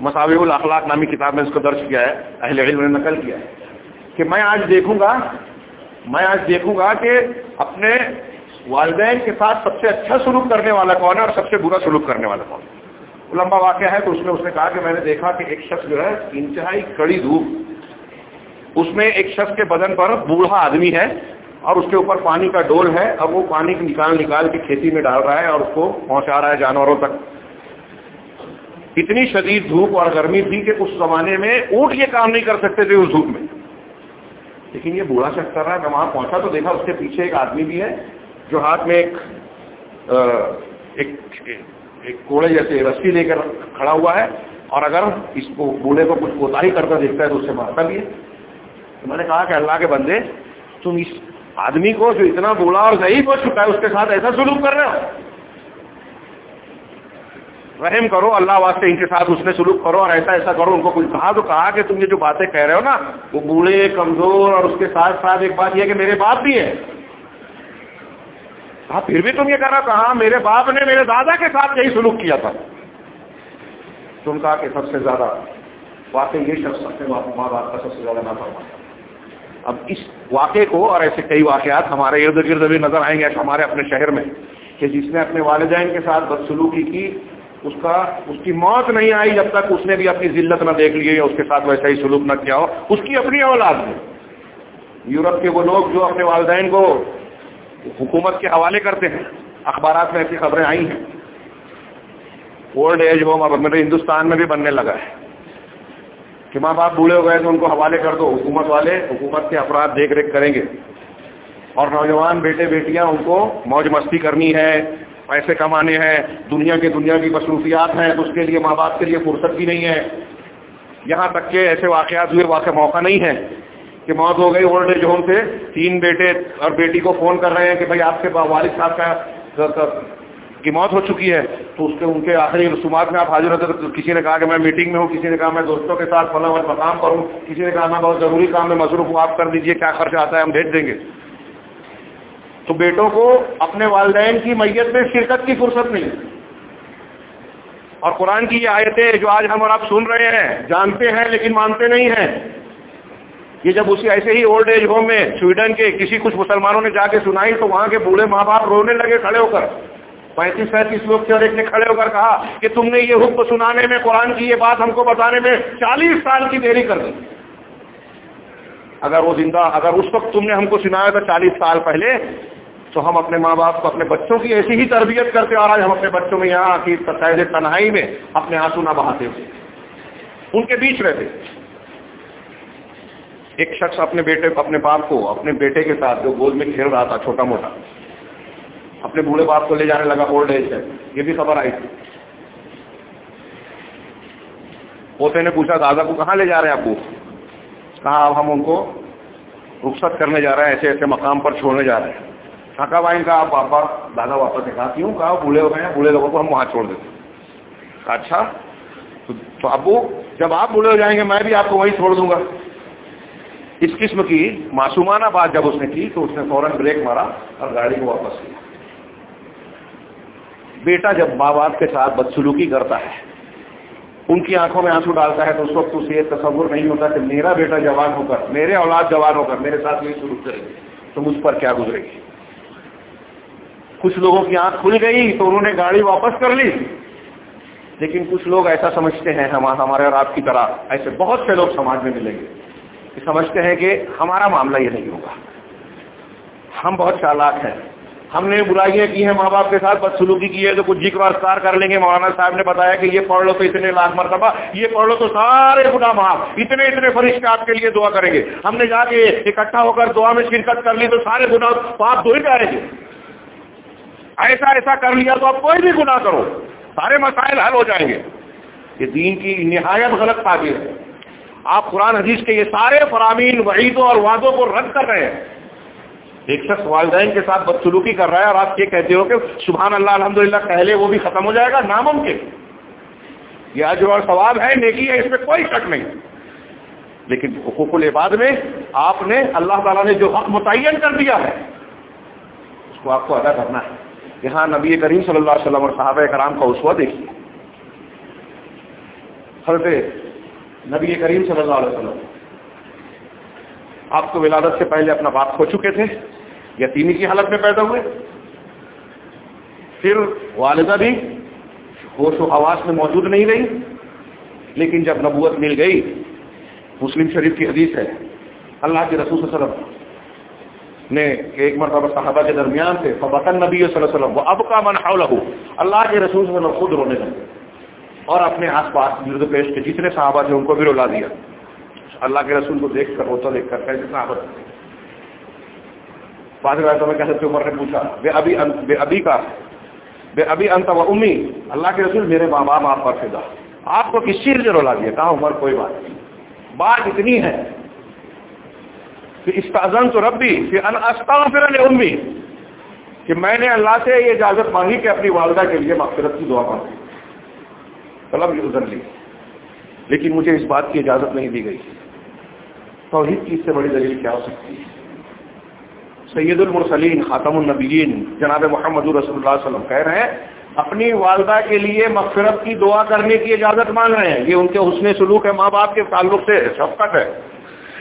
مساوی الاخلاق نامی کتاب میں اس کو درج کیا ہے، اہل علم نے نقل کیا ہے کہ میں آج دیکھوں گا، میں آج دیکھوں گا کہ اپنے والدین کے ساتھ سب سے اچھا سلوک کرنے والا کون ہے اور سب سے برا سلوک کرنے والا کون ہے؟ لمبا واقعہ ہے تو اس میں اس نے کہا کہ میں نے دیکھا کہ ایک شخص جو ہے انتہائی کڑی دھوپ، اس میں ایک شخص کے بدن پر بوڑھا آدمی ہے اور اس کے اوپر پانی کا ڈول ہے، اب وہ پانی نکال نکال کے کھیتی میں ڈال رہا ہے اور اس کو پہنچا رہا ہے جانوروں تک۔ اتنی شدید دھوپ اور گرمی تھی کہ اس زمانے میں اونٹ یہ کام نہیں کر سکتے تھے اس دھوپ میں۔ لیکن یہ بوڑھا شخص کر رہا ہے، میں وہاں پہنچا تو دیکھا اس کے پیچھے ایک آدمی بھی ہے۔ جو ہاتھ میں ایک ایک کوڑے جیسے رسی لے کر کھڑا ہوا ہے، اور اگر اس کو بوڑھے کو کچھ کوتا ہی کرتا دیکھتا ہے تو اس سے مارتا بھی ہے۔ تو میں نے کہا کہ اللہ کے بندے، تم اس آدمی کو جو اتنا بوڑھا اور ضعیف ہو چکا ہے، اس کے ساتھ ایسا سلوک کر رہے ہو۔ رحم کرو، اللہ واسطے ان کے ساتھ اس نے سلوک کرو اور ایسا ایسا کرو۔ ان کو کچھ کہا تو کہا کہ تم یہ جو باتیں کہہ رہے ہو نا، وہ بوڑھے، کمزور اور اس کے ساتھ ساتھ ایک بات یہ کہ میرے باپ بھی ہے کہا پھر بھی تم یہ کہہ رہا کہا ہاں، میرے باپ نے میرے دادا کے ساتھ یہی سلوک کیا تھا۔ تم کہا کہ سب سے زیادہ واقعی یہ شخص اپنے ماں باپ کا سب سے زیادہ نہ فرما اب اس واقعے کو اور ایسے کئی واقعات ہمارے ارد گرد بھی نظر آئیں گے، ہمارے اپنے شہر میں، کہ جس نے اپنے والدین کے ساتھ بدسلوکی کی، اس کا اس کی موت نہیں آئی جب تک اس نے بھی اپنی ذلت نہ دیکھ لی یا اس کے ساتھ ویسا ہی سلوک نہ کیا ہو۔ اس کی اپنی اولاد ہے۔ یورپ کے وہ لوگ جو اپنے والدین کو حکومت کے حوالے کرتے ہیں۔ اخبارات میں ایسی خبریں آئی ہیں۔ اولڈ ایج ہوم اب میرے ہندوستان میں بھی بننے لگا ہے۔ کہ ماں باپ بوڑھے ہو گئے تو ان کو حوالے کر دو۔ حکومت والے حکومت کے افراد دیکھ ریکھ کریں گے۔ اور نوجوان بیٹے بیٹیاں ان کو موج مستی کرنی ہے، پیسے کمانے ہیں۔ دنیا کے دنیا کی مصروفیات ہیں۔ تو اس کے لیے ماں باپ کے لیے فرصت بھی نہیں ہے۔ یہاں تک کہ ایسے واقعات ہوئے واقع موقع نہیں ہے۔ کہ موت ہو گئی اولڈ ایج ہوم سے۔ تین بیٹے اور بیٹی کو فون کر رہے ہیں کہ بھائی آپ کے والد صاحب کا کی موت ہو چکی ہے۔ تو اس کے ان کے آخری رسومات میں آپ حاضر ہوتے تو کسی نے کہا کہ میں میٹنگ میں ہوں، کسی نے کہا میں دوستوں کے ساتھ فلاں مقام پر ہوں، کسی نے کہا میں بہت ضروری کام میں مصروف ہوں، آپ کر دیجیے کیا خرچ آتا ہے، ہم بھیج دیں گے۔ تو بیٹوں کو اپنے والدین کی میت میں شرکت کی فرصت نہیں۔ اور قرآن کی یہ آیتیں جو آج ہم اور آپ سن رہے ہیں، جانتے ہیں لیکن مانتے نہیں ہیں۔ یہ جب اسی ایسے ہی اولڈ ایج ہوم میں سویڈن کے کسی کچھ مسلمانوں نے جا کے سنائی تو وہاں کے بوڑھے ماں باپ رونے لگے کھڑے ہو کر۔ پینتیس پینتیس لوگ سے اور ایک نے کھڑے ہو کر کہا کہ تم نے یہ حکم سنانے میں، قرآن کی یہ بات ہم کو بتانے میں چالیس سال کی دیری کر دی۔ اگر وہ زندہ، اگر اس وقت تم نے ہم کو سنایا تھا چالیس سال پہلے، تو ہم اپنے ماں باپ کو، اپنے بچوں کی ایسی ہی تربیت کرتے اور آج ہم اپنے بچوں میں یہاں کی تنہائی میں اپنے آنسو نہ بہاتے ہوئے۔ ان کے بیچ رہتے۔ ایک شخص اپنے بیٹے، اپنے باپ کو، اپنے بیٹے کے ساتھ جو گول میں کھیل رہا تھا، چھوٹا موٹا، اپنے بوڑھے باپ کو لے جانے لگا، اولڈ ایج ہے۔ یہ بھی خبر آئی تھی۔ پوتے نے پوچھا، دادا کو کہاں لے جا رہے ہیں آپ کو کہا، اب ہم ان کو رخصت کرنے جا رہے ہیں، ایسے ایسے مقام پر چھوڑنے جا رہے ہیں۔ کہا بھائی کا آپ پاپا دادا واپس کہا، کیوں؟ کہا، بوڑھے ہو گئے ہیں، بوڑھے لوگوں کو ہم وہاں چھوڑ دیتے اچھا تو ابو جب آپ بوڑھے ہو جائیں گے، میں بھی آپ کو وہیں چھوڑ دوں گا۔ اس قسم کی معصومانہ بات جب اس نے کی تو اس نے فوراً بریک مارا اور گاڑی کو واپس کیا بیٹا جب ماں باپ کے ساتھ بدسلوکی کرتا ہے، ان کی آنکھوں میں آنسو ڈالتا ہے تو اس وقت اسے یہ تصور نہیں ہوتا کہ میرا بیٹا جوان ہو کر، میرے اولاد جوان ہو کر، میرے ساتھ یہ شروع کرے گی تو مجھ پر کیا گزرے گی؟ کچھ لوگوں کی آنکھ کھل گئی تو انہوں نے گاڑی واپس کر لی۔ لیکن کچھ لوگ ایسا سمجھتے ہیں ہمارے اور آپ کی طرح ایسے بہت سے لوگ سماج میں ملیں گے۔ سمجھتے ہیں کہ ہمارا معاملہ یہ نہیں ہوگا۔ ہم بہت چالاک ہیں۔ ہم نے برائیاں کی ہیں، ماں باپ کے ساتھ بدسلوکی کی ہے تو کچھ جی واسطار کر لیں گے۔ مولانا صاحب نے بتایا کہ یہ پڑھ لو تو اتنے لاکھ مرتبہ، یہ پڑھ لو تو سارے گنا معاف۔ اتنے اتنے فرشتے آپ کے لیے دعا کریں گے۔ ہم نے جا کے اکٹھا ہو کر دعا میں شرکت کر لی تو سارے گنا پاپ دو ہی جائیں گے ایسا ایسا کر لیا تو آپ کوئی بھی گناہ کرو۔ سارے مسائل حل ہو جائیں گے۔ یہ دین کی نہایت غلط تعبیر ہے۔ آپ قرآن حدیث کے یہ سارے فرامین وعیدوں اور وعدوں کو رد کر رہے ہیں۔ ایک شخص والدین کے ساتھ بدسلوکی کر رہا ہے اور آپ یہ کہتے ہو کہ سبحان اللہ، الحمدللہ، پہلے وہ بھی ختم ہو جائے گا، ناممکن۔ یہ اجر اور ثواب ہے، نیکی ہے، اس میں کوئی شک نہیں۔ لیکن حقوق العباد میں آپ نے اللہ تعالیٰ نے جو حق متعین کر دیا ہے، اس کو آپ کو ادا کرنا ہے۔ یہاں نبی کریم صلی اللہ علیہ وسلم اور صحابہ کرام کا اسوا دیکھیے۔ حضرت نبی کریم صلی اللہ علیہ وسلم۔ آپ کو ولادت سے پہلے اپنا باپ کھو چکے تھے، یتیمی کی حالت میں پیدا ہوئے۔ پھر والدہ بھی ہوش و حواس میں موجود نہیں رہی، لیکن جب نبوت مل گئی، مسلم شریف کی حدیث ہے، اللہ کے رسول صلی اللہ علیہ وسلم نے ایک مرتبہ صحابہ کے درمیان سے فبطن نبی صلی اللہ علیہ وسلم وہ اب کا من حولہ اللہ کے رسول صلی اللہ علیہ وسلم خود رونے لگے۔ اور اپنے آس پاس گرد پیش کے جتنے صحابہ تھے ان کو بھی رولا دیا۔ اللہ کے رسول کو دیکھ کر، ہوتا دیکھ کر، کیسے صحابت بعض روایتوں میں کیسے عمر نے پوچھا، بے ابھی بے ابھی کا، بے ابھی انت و امی، اللہ کے رسول میرے ماں باپ آپ پر فدا۔ آپ کو کس چیز سے رولا دیا؟ کہا، عمر، کوئی بات نہیں۔ بات اتنی ہے کہ استاذن تو ربی پھر پھر امی کہ میں نے اللہ سے یہ اجازت مانگی کہ اپنی والدہ کے لیے مغفرت کی دعا مانگی۔ طلب یہ ادھر لی۔ لیکن مجھے اس بات کی اجازت نہیں دی گئی۔ توحید کی اس سے بڑی دلیل کیا ہو سکتی ہے؟ سید المرسلین، خاتم النبیین، جناب محمد رسول اللہ علیہ وسلم کہہ رہے ہیں، اپنی والدہ کے لیے مغفرت کی دعا کرنے کی اجازت مانگ رہے ہیں۔ یہ ان کے حسن سلوک ہے، ماں باپ کے تعلق سے، شفقت ہے۔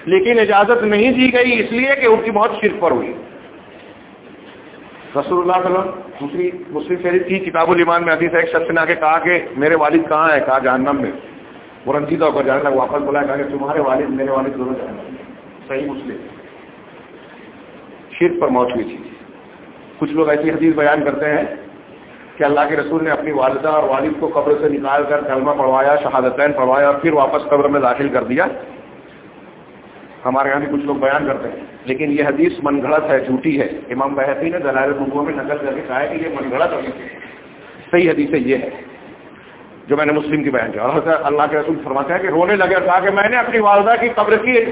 لیکن اجازت نہیں دی گئی اس لیے کہ ان کی بہت شرک پر ہوئی۔ رسول اللہ علیہ وسلم، دوسری مسلم شریف کی کتاب المان میں حدیث ہے، ایک شخص نے آ کے کہا کہ میرے والد کہاں ہے کہا جہنم میں۔ وہ رنجیدہ ہو کر جانے لگا واپس بلایا کہا کہ تمہارے والد، میرے والد دونوں جہنم صحیح مسلم۔ شرک پر موت ہوئی تھی۔ کچھ لوگ ایسی حدیث بیان کرتے ہیں کہ اللہ کے رسول نے اپنی والدہ اور والد کو قبر سے نکال کر کلمہ پڑھوایا، شہادتین پڑھوایا اور پھر واپس قبر میں داخل کر دیا۔ ہمارے یہاں بھی کچھ لوگ بیان کرتے ہیں۔ لیکن یہ حدیث من گھڑت ہے، جھوٹی ہے۔ امام بحثی نے دلائل منگو میں نقل کر کے کہا ہے کہ یہ من گھڑت صحیح حدیث یہ ہے۔ جو میں نے مسلم کی بیان کیا اور اللہ کے رسول فرماتا ہے کہ رونے لگے کہا کہ میں نے اپنی والدہ کی قبر کی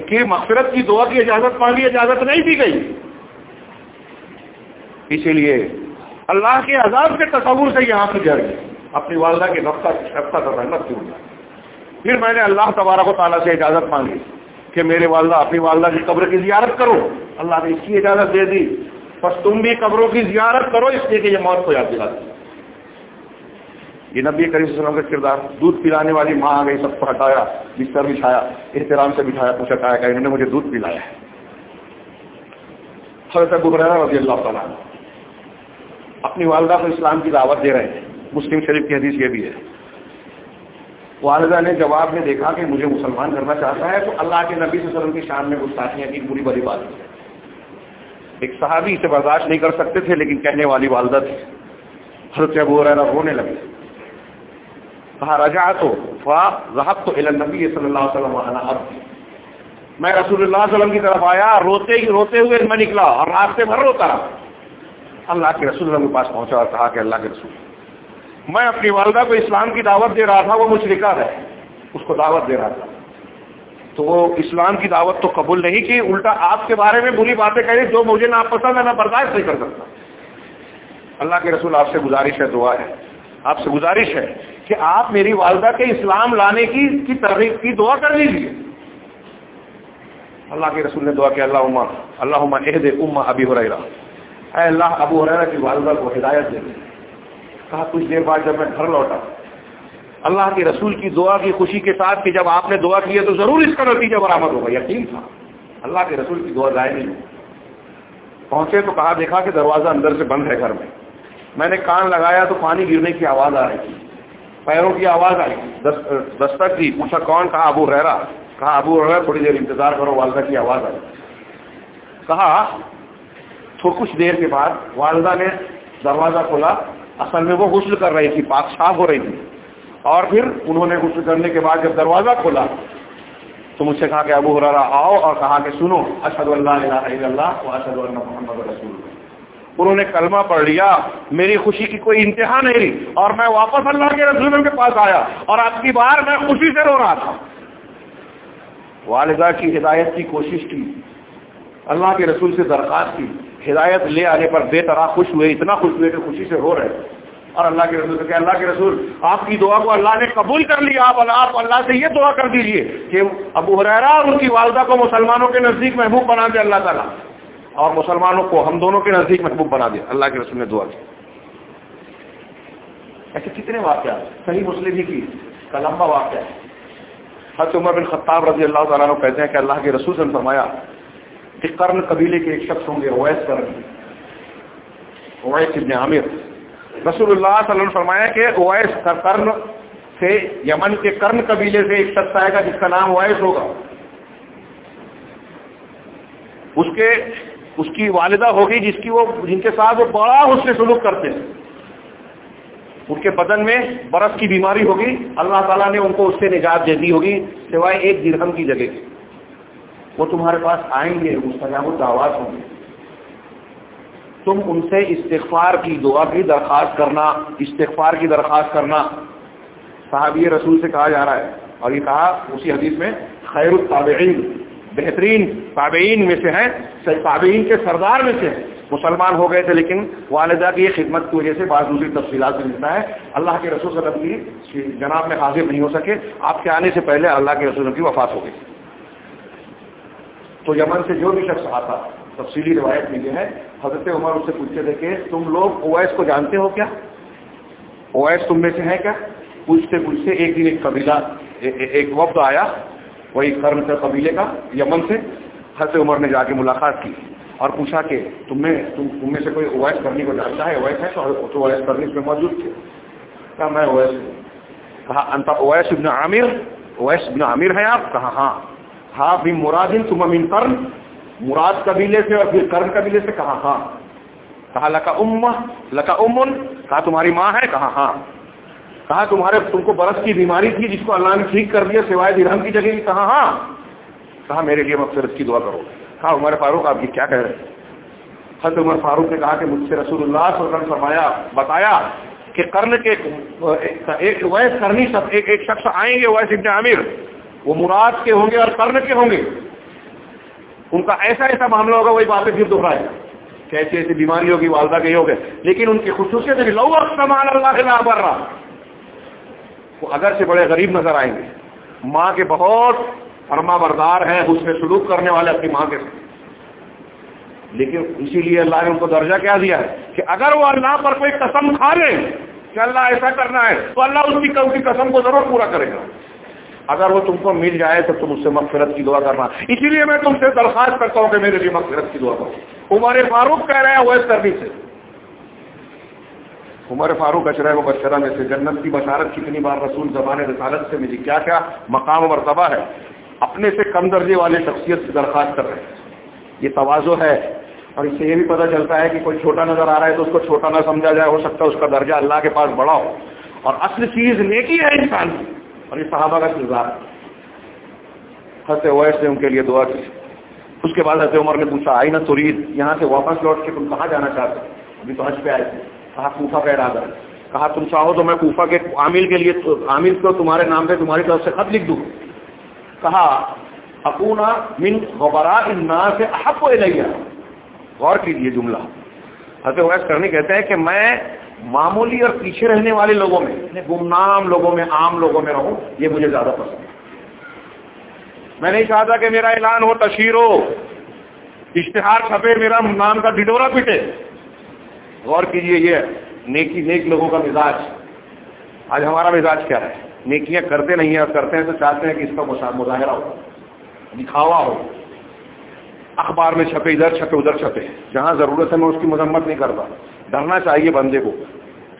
کہ مغفرت کی دعا کی اجازت مانگی، اجازت نہیں دی گئی۔ اسی لیے اللہ کے عذاب کے تصور سے یہاں سے جائے اپنی والدہ کی رفتہ رفتہ کا پھر میں نے اللہ تبارک و تعالیٰ سے اجازت مانگی۔ کہ میرے والدہ، اپنی والدہ کی قبر کی زیارت کرو۔ اللہ نے اس کی اجازت دے دی۔ بس تم بھی قبروں کی زیارت کرو، اس لیے کہ یہ موت کو یاد دلا یہ نبی کریم صلی اللہ علیہ وسلم کا کردار، دودھ پلانے والی ماں آ گئی، سب کو ہٹایا، بستر بچھایا، احترام سے بٹھایا، پوچھا، کہا کہ انہوں نے مجھے دودھ پلایا ہے۔ حضرت رضی اللہ تعالیٰ اپنی والدہ کو اسلام کی دعوت دے رہے ہیں۔ مسلم شریف کی حدیث یہ بھی ہے۔ والدہ نے جواب میں دیکھا کہ مجھے مسلمان کرنا چاہتا ہے تو اللہ کے نبی صلی اللہ علیہ وسلم کی شان میں گستاخیاں کی بری بڑی بات ایک صحابی اسے برداشت نہیں کر سکتے تھے لیکن کہنے والی والدہ تھی۔ حضرت ابو رہنا رونے لگے۔ کہا رجا تو رحت تو نبی صلی اللہ علیہ وسلم اب میں رسول اللہ علیہ وسلم کی طرف آیا، روتے ہی روتے ہوئے میں نکلا اور راستے بھر روتا رہا۔ اللہ کے رسول اللہ کے پاس پہنچا اور کہا کہ اللہ کے رسول۔ میں اپنی والدہ کو اسلام کی دعوت دے رہا تھا، وہ مشرقہ ہے، اس کو دعوت دے رہا تھا۔ تو وہ اسلام کی دعوت تو قبول نہیں کی، الٹا آپ کے بارے میں بری باتیں کہیں جو مجھے نہ پسند ہے نہ برداشت نہیں کر سکتا۔ اللہ کے رسول آپ سے گزارش ہے، دعا ہے۔ آپ سے گزارش ہے کہ آپ میری والدہ کے اسلام لانے کی کی ترغیب، کی دعا کر لیجیے اللہ کے رسول نے دعا کیا اللہ عمر اللہ عمر عہد اما ابی ہو اے اللہ، ابو حریرہ کی والدہ کو ہدایت دے۔ کہا کچھ دیر بعد جب میں گھر لوٹا۔ اللہ کے رسول کی دعا کی خوشی کے ساتھ کہ جب آپ نے دعا کی ہے تو ضرور اس کا نتیجہ برآمد ہوگا، یقین تھا۔ اللہ کے رسول کی دعا ضائع نہیں۔ پہنچے تو کہا، دیکھا کہ دروازہ اندر سے بند ہے گھر میں۔ میں نے کان لگایا تو پانی گرنے کی آواز آ رہی تھی۔ پیروں کی آواز آئی۔ دستک تھی پوچھا، کون؟ کہا، ابو رہا کہا، ابو رہا تھوڑی دیر انتظار کرو، والدہ کی آواز آئی۔ کہا تو کچھ دیر کے بعد والدہ نے دروازہ کھولا۔ اصل میں وہ غسل کر رہی تھی، پاک صاف ہو رہی تھی۔ اور پھر انہوں نے غسل کرنے کے بعد جب دروازہ کھولا تو مجھ سے کہا کہ ابو حرارا آؤ اور کہا کہ سنو اشد اللہ الہ اللہ اشد اللہ محمد رسول انہوں نے کلمہ پڑھ لیا، میری خوشی کی کوئی انتہا نہیں رہی۔ اور میں واپس اللہ کے رسول کے پاس آیا اور آپ کی بار میں خوشی سے رو رہا تھا۔ والدہ کی ہدایت کی کوشش کی، اللہ کے رسول سے درخواست کی۔ ہدایت لے آنے پر بے طرح خوش ہوئے، اتنا خوش ہوئے کہ خوشی سے رو رہے اور اللہ کے رسول سے کہ اللہ کے رسول، آپ کی دعا کو اللہ نے قبول کر لیا آپ اللہ آپ اللہ سے یہ دعا کر دیجیے کہ ابو حرا اور ان کی والدہ کو مسلمانوں کے نزدیک محبوب بنا دے اللہ تعالیٰ۔ اور مسلمانوں کو ہم دونوں کے نزدیک محبوب بنا دیا اللہ کے رسول نے دعا کی۔ ایسے کتنے واقعات صحیح مسلم ہی کی۔ کا لمبا واقعہ ہے۔ حضرت عمر بن خطاب رضی اللہ تعالیٰ کہتے ہیں کہ اللہ کے رسول سے فرمایا کہ کرن قبیلے کے ایک شخص ہوں گے، اویس کرن اویس ابن عامر۔ رسول اللہ صلی اللہ علیہ وسلم فرمایا کہ اویس کرن سے یمن کے کرن قبیلے سے ایک شخص آئے گا جس کا نام اویس ہوگا۔ اس کے، اس کی والدہ ہوگی جس کی وہ، جن کے ساتھ وہ بڑا حسن سلوک کرتے ہیں۔ ان کے بدن میں برف کی بیماری ہوگی۔ اللہ تعالیٰ نے ان کو اس سے نجات دے دی ہوگی، سوائے ایک درہم کی جگہ کی۔ وہ تمہارے پاس آئیں گے، مستجاب دعوات ہوں گے۔ تم ان سے استغفار کی دعا کی درخواست کرنا، استغفار کی درخواست کرنا۔ صحابی رسول سے کہا جا رہا ہے۔ اور یہ کہا اسی حدیث میں، خیر الطابعین بہترین تابعین میں سے ہیں تابعین کے سردار میں سے مسلمان ہو گئے تھے، لیکن والدہ کی خدمت کی وجہ سے بعض دوسری تفصیلات سے ملتا ہے۔ اللہ کے رسول صلی اللہ کی جناب میں حاضر نہیں ہو سکے۔ آپ کے آنے سے پہلے اللہ کے رسول کی وفات ہو گئی۔ تو یمن سے جو بھی شخص آتا، تفصیلی روایت ملی ہے، حضرت عمر اس سے پوچھتے تھے کہ تم لوگ اویس کو جانتے ہو کیا؟ اویس تم میں سے ہے کیا؟ پوچھتے پوچھتے ایک دن ایک قبیلہ ایک وقت آیا، وہی کرم سے قبیلے کا، یمن سے، حضرت عمر نے جا کے ملاقات کی اور پوچھا کہ تم میں، تم تم میں سے کوئی اویس کرنے کو جانتا ہے؟ اویس ہے تو اویس کرنے میں موجود تھے۔ کہا، میں اویس کہا انتا اویس ابن عامر؟ اویس ابن عامر ہے آپ؟ کہا ہاں۔ ہاں بھی مرادن تم امین کرن مراد قبیلے سے اور پھر کرن قبیلے سے کہا ہاں کہا، لکا ام لکا امن، کہا، تمہاری ماں ہے کہا ہاں۔ کہا، تمہارے، تم کو برس کی بیماری تھی جس کو اللہ نے ٹھیک کر دیا، سوائے درہم کی جگہ کہا ہاں۔ کہا، میرے لیے مقصد کی دعا کرو۔ کہا، عمر فاروق، آپ کی کیا کہہ رہے حضرت عمر فاروق نے کہا کہ مجھ سے رسول اللہ صلی اللہ علیہ وسلم فرمایا، بتایا کہ کرن کے ایک ویس کرنی ایک ایک شخص آئیں گے ویس ابن عامر۔ وہ مراد کے ہوں گے اور کرن کے ہوں گے۔ ان کا ایسا ایسا معاملہ ہوگا، وہی باتیں پھر دہرائے کہ ایسی ایسی بیماری ہوگی والدہ کے ہوگے لیکن ان کی خصوصیت ہے لو سامان اللہ سے بڑھ رہا وہ اگر سے بڑے غریب نظر آئیں گے۔ ماں کے بہت فرما بردار ہیں، اس میں سلوک کرنے والے اپنی ماں کے۔ لیکن اسی لیے اللہ نے ان کو درجہ کیا دیا ہے کہ اگر وہ اللہ پر کوئی قسم کھا لیں کہ اللہ ایسا کرنا ہے، تو اللہ اس کی قسم کو ضرور پورا کرے گا۔ اگر وہ تم کو مل جائے تو تم اس سے مغفرت کی دعا کرنا۔ اسی لیے میں تم سے درخواست کرتا ہوں کہ میرے لیے مغفرت کی دعا کرو۔ عمر فاروق کہہ رہے ہیں وہ کرنی سے۔ عمر فاروق اشرح و بشرہ میں سے۔ جنت کی بشارت کتنی بار رسول زبان رسالت سے مجھے کیا کیا؟ مقام و مرتبہ ہے۔ اپنے سے کم درجے والے شخصیت سے درخواست کر رہے ہیں۔ یہ توازو ہے۔ اور اس سے یہ بھی پتہ چلتا ہے کہ کوئی چھوٹا نظر آ رہا ہے تو اس کو چھوٹا نہ سمجھا جائے۔ ہو سکتا ہے اس کا درجہ اللہ کے پاس بڑا ہو۔ اور اصل چیز نیکی ہے انسان کی۔ اور یہ صحابہ کا کردار حضرت اویس نے ان کے لیے دعا کی۔ اس کے بعد حضرت عمر نے پوچھا آئی نا ترید؟ یہاں سے واپس لوٹ کے تم کہاں جانا چاہتے ابھی تو حج پہ آئے تھے۔ کہا، کوفہ کا ارادہ ہے۔ کہا، تم چاہو تو میں کوفہ کے عامل کے لیے عامل کو تمہارے نام پہ تمہاری طرف سے خط لکھ دوں۔ کہا اپونا من غبرا النا سے احب کو لیا غور کیجیے جملہ۔ حضرت اویس کرنی کہتے ہیں کہ میں معمولی اور پیچھے رہنے والے لوگوں میں یعنی گمنام لوگوں میں، عام لوگوں میں رہوں، یہ مجھے زیادہ پسند ہے۔ میں نہیں چاہتا کہ میرا اعلان ہو، تشہیر ہو۔ اشتہار چھپے، میرا نام کا ڈڈورا پٹے غور کیجیے، یہ نیکی نیک لوگوں کا مزاج۔ آج ہمارا مزاج کیا ہے؟ نیکیاں کرتے نہیں ہیں، اور کرتے ہیں تو چاہتے ہیں کہ اس کا مظاہرہ ہو، دکھاوا ہو۔ اخبار میں چھپے، ادھر چھپے ادھر چھپے۔ جہاں ضرورت ہے میں اس کی مذمت نہیں کرتا۔ ڈرنا چاہیے بندے کو۔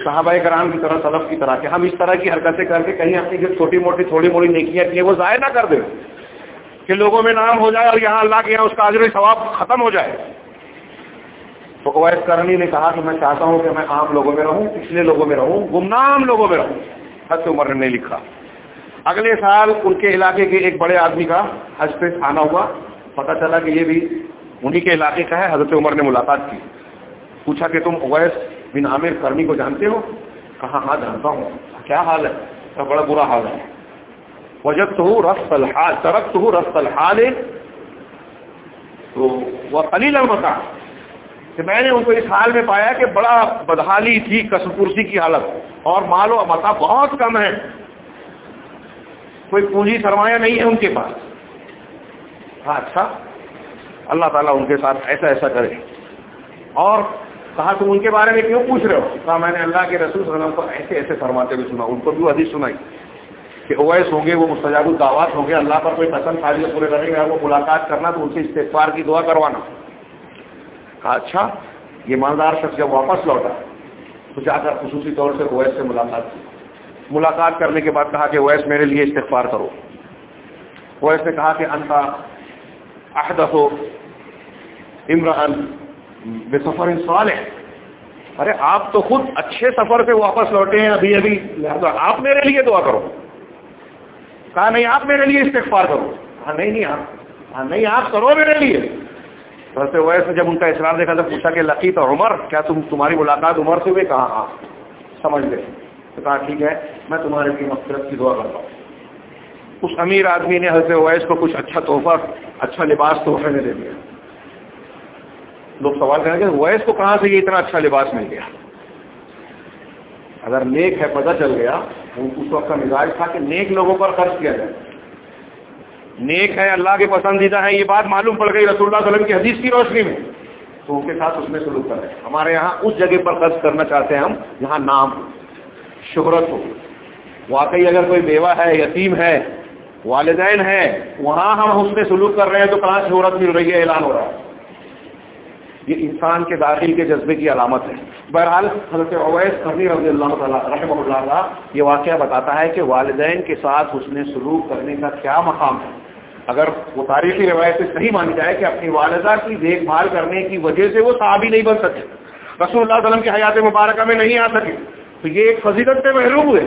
صحابہ کرام کی طرح، سلف کی طرح کہ ہم اس طرح کی حرکتیں کر کے کہیں اپنی جو چھوٹی موٹی، تھوڑی موڑی نیکیاں کی وہ ضائع نہ کر دیں۔ کہ لوگوں میں نام ہو جائے اور یہاں اللہ کے یہاں اس کا عجر ثواب ختم ہو جائے۔ تو اویس کرنی نے کہا کہ میں چاہتا ہوں کہ میں عام لوگوں میں رہوں، پچھلے لوگوں میں رہوں، گمنام لوگوں میں رہوں۔ حضرت عمر نے لکھا۔ اگلے سال ان کے علاقے کے ایک بڑے آدمی کا حج پہ آنا ہوا۔ پتا چلا کہ یہ بھی انہی کے علاقے کا ہے، حضرت عمر نے ملاقات کی۔ پوچھا کہ تم اویس بن عامر کرنی کو جانتے ہو؟ کہاں ہاں جانتا ہوں۔ کیا حال ہے؟ بڑا برا حال ہے۔ وجب تو رس الحال ترک تو رس الحال۔ تو وہ علی المتا۔ کہ میں نے ان کو اس حال میں پایا کہ بڑا بدحالی تھی کس کرسی کی حالت۔ اور مال و متا بہت کم ہے۔ کوئی پونجی سرمایہ نہیں ہے ان کے پاس۔ ہاں اچھا اللہ تعالیٰ ان کے ساتھ ایسا ایسا کرے۔ اور کہا، تم ان کے بارے میں کیوں پوچھ رہے ہو؟ کہا، میں نے اللہ کے رسول صلی اللہ علیہ وسلم کو ایسے ایسے فرماتے ہوئے سنا، ان کو بھی حدیث سنائی کہ اویس ہوں گے، وہ مستجاب الدعوات ہوں گے، اللہ پر کوئی پسند خالی پورے کریں گے وہ ملاقات کرنا، تو ان سے استغفار کی دعا کروانا۔ کہا اچھا یہ مالدار شخص جب واپس لوٹا تو جا کر خصوصی طور سے اویس سے ملاقات کی۔ ملاقات کرنے کے بعد کہا کہ اویس میرے لیے استغفار کرو۔ اویس نے کہا کہ انتا احدف عمران بے سفر سوال ہے ارے، آپ تو خود اچھے سفر پہ واپس لوٹے ہیں ابھی ابھی۔ لہٰذا آپ میرے لیے دعا کرو۔ کہا، نہیں، آپ میرے لیے استغفار کرو۔ ہاں نہیں نہیں، آپ ہاں نہیں، آپ کرو میرے لیے۔ ویسے ویسے جب ان کا اصرار دیکھا تو پوچھا کہ، لقیت اور عمر، کیا تم، تمہاری ملاقات عمر سے ہوئے کہا ہاں سمجھ گئے۔ تو کہا، ٹھیک ہے، میں تمہارے لیے مقصد کی دعا کرتا ہوں۔ اس امیر آدمی نے حضرت ویس کو کچھ اچھا تحفہ اچھا لباس تحفے میں دے دیا۔ لوگ سوال کریں گے ویس کو کہاں سے یہ اتنا اچھا لباس مل گیا؟ اگر نیک ہے، پتہ چل گیا اس وقت کا مزاج تھا کہ نیک لوگوں پر خرچ کیا جائے۔ نیک ہے، اللہ کے پسندیدہ ہے، یہ بات معلوم پڑ گئی رسول اللہ علیہ وسلم کی حدیث کی روشنی میں۔ تو ان کے ساتھ اس میں سلوک کریں۔ ہمارے یہاں اس جگہ پر خرچ کرنا چاہتے ہیں ہم، جہاں نام شہرت ہو۔ واقعی اگر کوئی بیوہ ہے، یتیم ہے، والدین ہے وہاں ہم اس میں سلوک کر رہے ہیں تو کہاں شہرت مل رہی ہے، اعلان ہو رہا ہے۔ یہ انسان کے داخل کے جذبے کی علامت ہے۔ بہرحال حضرت اویس قبی رضی اللہ تعالیٰ رحمہ اللہ کا یہ واقعہ بتاتا ہے کہ والدین کے ساتھ اس نے سلوک کرنے کا کیا مقام ہے۔ اگر وہ تاریخی روایت سے صحیح مانی جائے کہ اپنی والدہ کی دیکھ بھال کرنے کی وجہ سے وہ صحابی نہیں بن سکے، رسول اللہ علیہ وسلم کی حیات مبارکہ میں نہیں آ سکے، تو یہ ایک فضیلت سے محروم ہوئے۔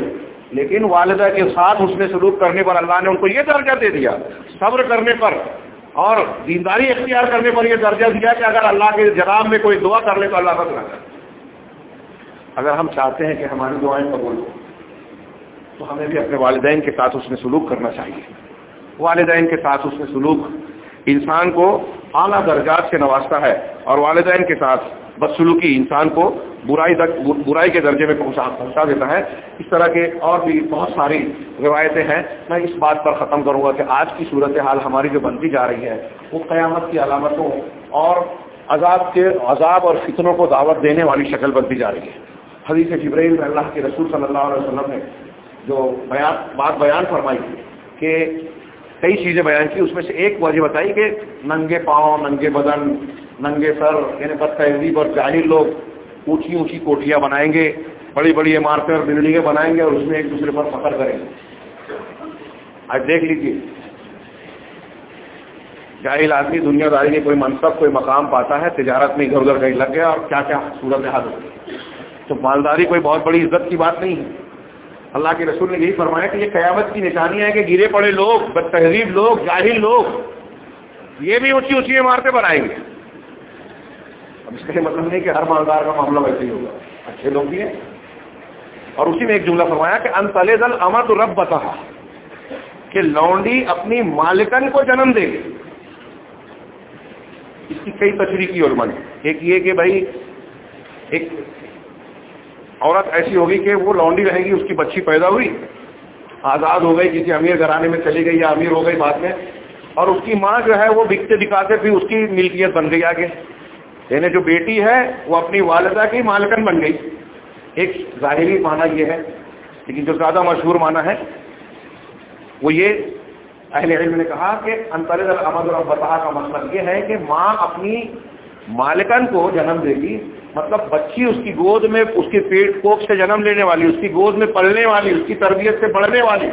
لیکن والدہ کے ساتھ اس نے سلوک کرنے پر اللہ نے ان کو یہ درجہ دے دیا، صبر کرنے پر۔ اور دینداری اختیار کرنے پر یہ درجہ دیا کہ اگر اللہ کے جناب میں کوئی دعا کر لے تو اللہ کا اگر ہم چاہتے ہیں کہ ہماری دعائیں قبول ہوں، تو ہمیں بھی اپنے والدین کے ساتھ اس میں سلوک کرنا چاہیے۔ والدین کے ساتھ اس میں سلوک انسان کو اعلیٰ درجات سے نوازتا ہے اور والدین کے ساتھ بدسلوکی انسان کو برائی برائی کے درجے میں پہنچا پہنچا دیتا ہے۔ اس طرح کے اور بھی بہت ساری روایتیں ہیں۔ میں اس بات پر ختم کروں گا کہ آج کی صورت حال ہماری جو بنتی جا رہی ہے، وہ قیامت کی علامتوں اور عذاب کے عذاب اور فتنوں کو دعوت دینے والی شکل بنتی جا رہی ہے۔ حدیث جبرائیل اللہ کے رسول صلی اللہ علیہ وسلم نے جو بیان بات بیان فرمائی کہ کئی چیزیں بیان کی، اس میں سے ایک وجہ بتائی کہ ننگے پاؤں، ننگے بدن ننگے سر یعنی بد تہذیب اور جاہر لوگ اونچی اونچی کوٹیاں بنائیں گے، بڑی بڑی عمارتیں اور بلڈنگیں بنائیں گے اور اس میں ایک دوسرے پر فخر کریں گے۔ آج دیکھ لیجیے جاہل آدمی دنیا داری میں کوئی منصب، کوئی مقام پاتا ہے، تجارت میں ادھر ادھر کہیں لگ گیا اور کیا کیا صورت حال ہوتی تو مالداری کوئی بہت بڑی عزت کی بات نہیں ہے۔ اللہ کے رسول نے یہی فرمایا کہ یہ قیامت کی نشانیاں ہیں کہ گرے پڑے لوگ بد تہذیب لوگ، جاہل لوگ، یہ بھی اونچی اونچی عمارتیں بنائیں گے۔ اب اس کا یہ مطلب نہیں کہ ہر مالدار کا معاملہ ویسے ہی ہوگا۔ اچھے لوگ بھی ہیں۔ اور اسی میں ایک جملہ فرمایا کہ انتلے دل امد رب بتا کہ لونڈی اپنی مالکن کو جنم دے۔ گی اس کی کئی تشریح کی علما نے ایک یہ کہ بھائی، ایک عورت ایسی ہوگی کہ وہ لانڈی رہے گی، اس کی بچی پیدا ہوئی، آزاد ہو گئی، کسی امیر گھرانے میں چلی گئی یا امیر ہو گئی بعد میں، اور اس کی ماں جو ہے وہ بکتے دکھاتے، پھر اس کی ملکیت بن گئی آگے۔ یعنی جو بیٹی ہے وہ اپنی والدہ کی مالکن بن گئی۔ ایک ظاہری معنی یہ ہے، لیکن جو زیادہ مشہور معنی ہے، وہ یہ اہل علم نے کہا کہ انتر احمد البتا کا مطلب یہ ہے کہ ماں اپنی مالکن کو جنم دے گی۔ مطلب بچی اس کی گود میں، اس کے پیٹ کوپ سے جنم لینے والی، اس کی گود میں پلنے والی، اس کی تربیت سے بڑھنے والی۔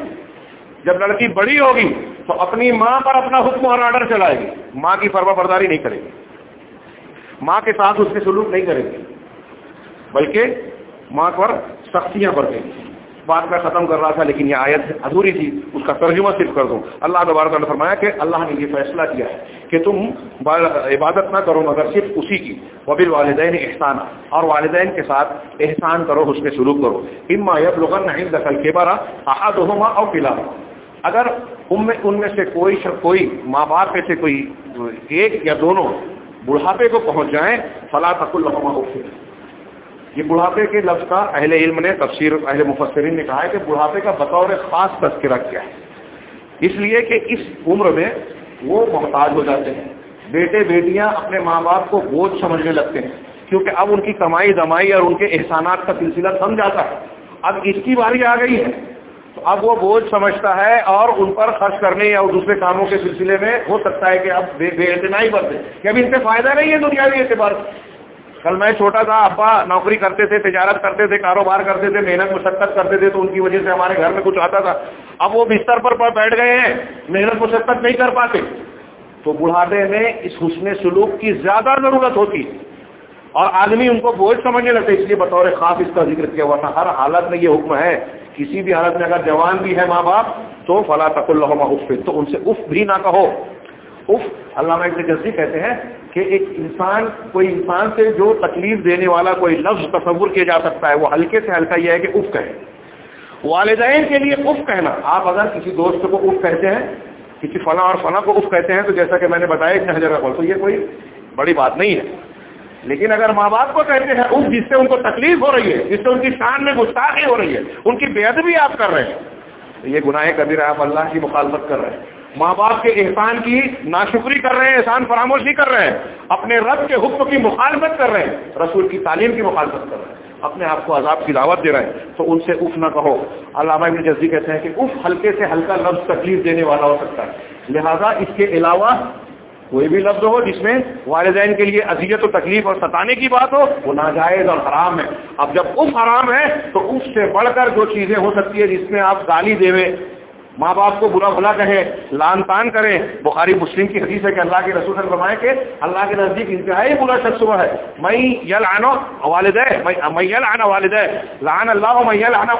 جب لڑکی بڑی ہوگی تو اپنی ماں پر اپنا حکم اور آرڈر چلائے گی۔ ماں کی فرما برداری نہیں کرے گی۔ ماں کے ساتھ اس کے سلوک نہیں کرے گی بلکہ ماں پر سختیاں بڑھیں گی بات میں ختم کر رہا تھا، لیکن یہ آیت ادھوری تھی، اس کا ترجمہ صرف کر دوں۔ اللہ دوبارہ نے فرمایا کہ اللہ نے یہ فیصلہ کیا ہے کہ تم عبادت نہ کرو، مگر صرف اسی کی۔ وبل والدین احسان اور والدین کے ساتھ احسان کرو، اس میں سلوک کرو۔ اما یب لغن دخل کے بارہ احاد ہوما اور پلا اگر ان میں ان میں سے کوئی کوئی ماں باپ میں سے کوئی ایک یا دونوں بڑھاپے کو پہنچ جائیں فلاں تک الحما یہ بڑھاپے کے لفظ کا اہل علم نے تفسیر، اہل مفسرین نے کہا ہے کہ بڑھاپے کا بطور خاص تذکرہ کیا ہے۔ اس لیے کہ اس عمر میں وہ محتاج ہو جاتے ہیں۔ بیٹے بیٹیاں اپنے ماں باپ کو بوجھ سمجھنے لگتے ہیں۔ کیونکہ اب ان کی کمائی دمائی اور ان کے احسانات کا سلسلہ سمجھ جاتا ہے۔ اب اس کی باری آ گئی ہے۔ اب وہ بوجھ سمجھتا ہے اور ان پر خرچ کرنے یا دوسرے کاموں کے سلسلے میں ہو سکتا ہے کہ اب بے اتنا ہی برتے کہ اب ان سے فائدہ نہیں ہے دنیاوی اعتبار کل میں چھوٹا تھا، ابا نوکری کرتے تھے، تجارت کرتے تھے، کاروبار کرتے تھے، محنت، مشقت کرتے تھے تو ان کی وجہ سے ہمارے گھر میں کچھ آتا تھا۔ اب وہ بستر پر بیٹھ گئے ہیں، محنت، مشقت نہیں کر پاتے۔ تو بڑھاپے میں اس حسن سلوک کی زیادہ ضرورت ہوتی۔ اور آدمی ان کو بوجھ سمجھنے لگتے اس لیے بطور خاص اس کا ذکر کیا ورنہ ہر حالت میں یہ حکم ہے، کسی بھی حالت میں اگر جوان بھی ہے ماں باپ تو فلاں تک اللہ اف تو ان سے اف بھی نہ کہو۔ اف علامہ ابن جزی کہتے ہیں کہ ایک انسان، کوئی انسان سے جو تکلیف دینے والا کوئی لفظ تصور کیا جا سکتا ہے، وہ ہلکے سے ہلکا یہ ہے کہ اف کہے۔ والدین کے لیے اف کہنا۔ آپ اگر کسی دوست کو اف کہتے ہیں، کسی فلاں اور فلاں کو اف کہتے ہیں، تو جیسا کہ میں نے بتایا اتنے ہزار کا تو یہ کوئی بڑی بات نہیں ہے۔ لیکن اگر ماں باپ کو کہتے ہیں اف جس سے ان کو تکلیف ہو رہی ہے، جس سے ان کی شان میں گستاخی ہو رہی ہے، ان کی بےد بھی آپ کر رہے ہیں۔ تو یہ گناہ کبھی آپ اللہ کی مخالفت کر رہے ہیں۔ ماں باپ کے احسان کی ناشکری کر رہے ہیں، احسان فراموشی کر رہے ہیں۔ اپنے رب کے حکم کی مخالفت کر رہے ہیں، رسول کی تعلیم کی مخالفت کر رہے ہیں۔ اپنے آپ کو عذاب کی دعوت دے رہے ہیں۔ تو ان سے اف نہ کہو۔ علامہ ابن جزی کہتے ہیں کہ اف ہلکے سے ہلکا لفظ تکلیف دینے والا ہو سکتا ہے۔ لہذا اس کے علاوہ کوئی بھی لفظ ہو جس میں والدین کے لیے اذیت و تکلیف اور ستانے کی بات ہو، وہ ناجائز اور حرام ہے۔ اب جب اف حرام ہے، تو اس سے بڑھ کر جو چیزیں ہو سکتی ہے جس میں آپ گالی دے ماں باپ کو برا بھلا کہے لان تان کرے۔ بخاری مسلم کی حدیث ہے کہ اللہ کے رسول نے فرمائے کہ اللہ کے نزدیک انتہائی برا شخص ہوا ہے۔ میں یل آنا والد ہے میں یل آنا والد ہے لان اللہ میں یل آنا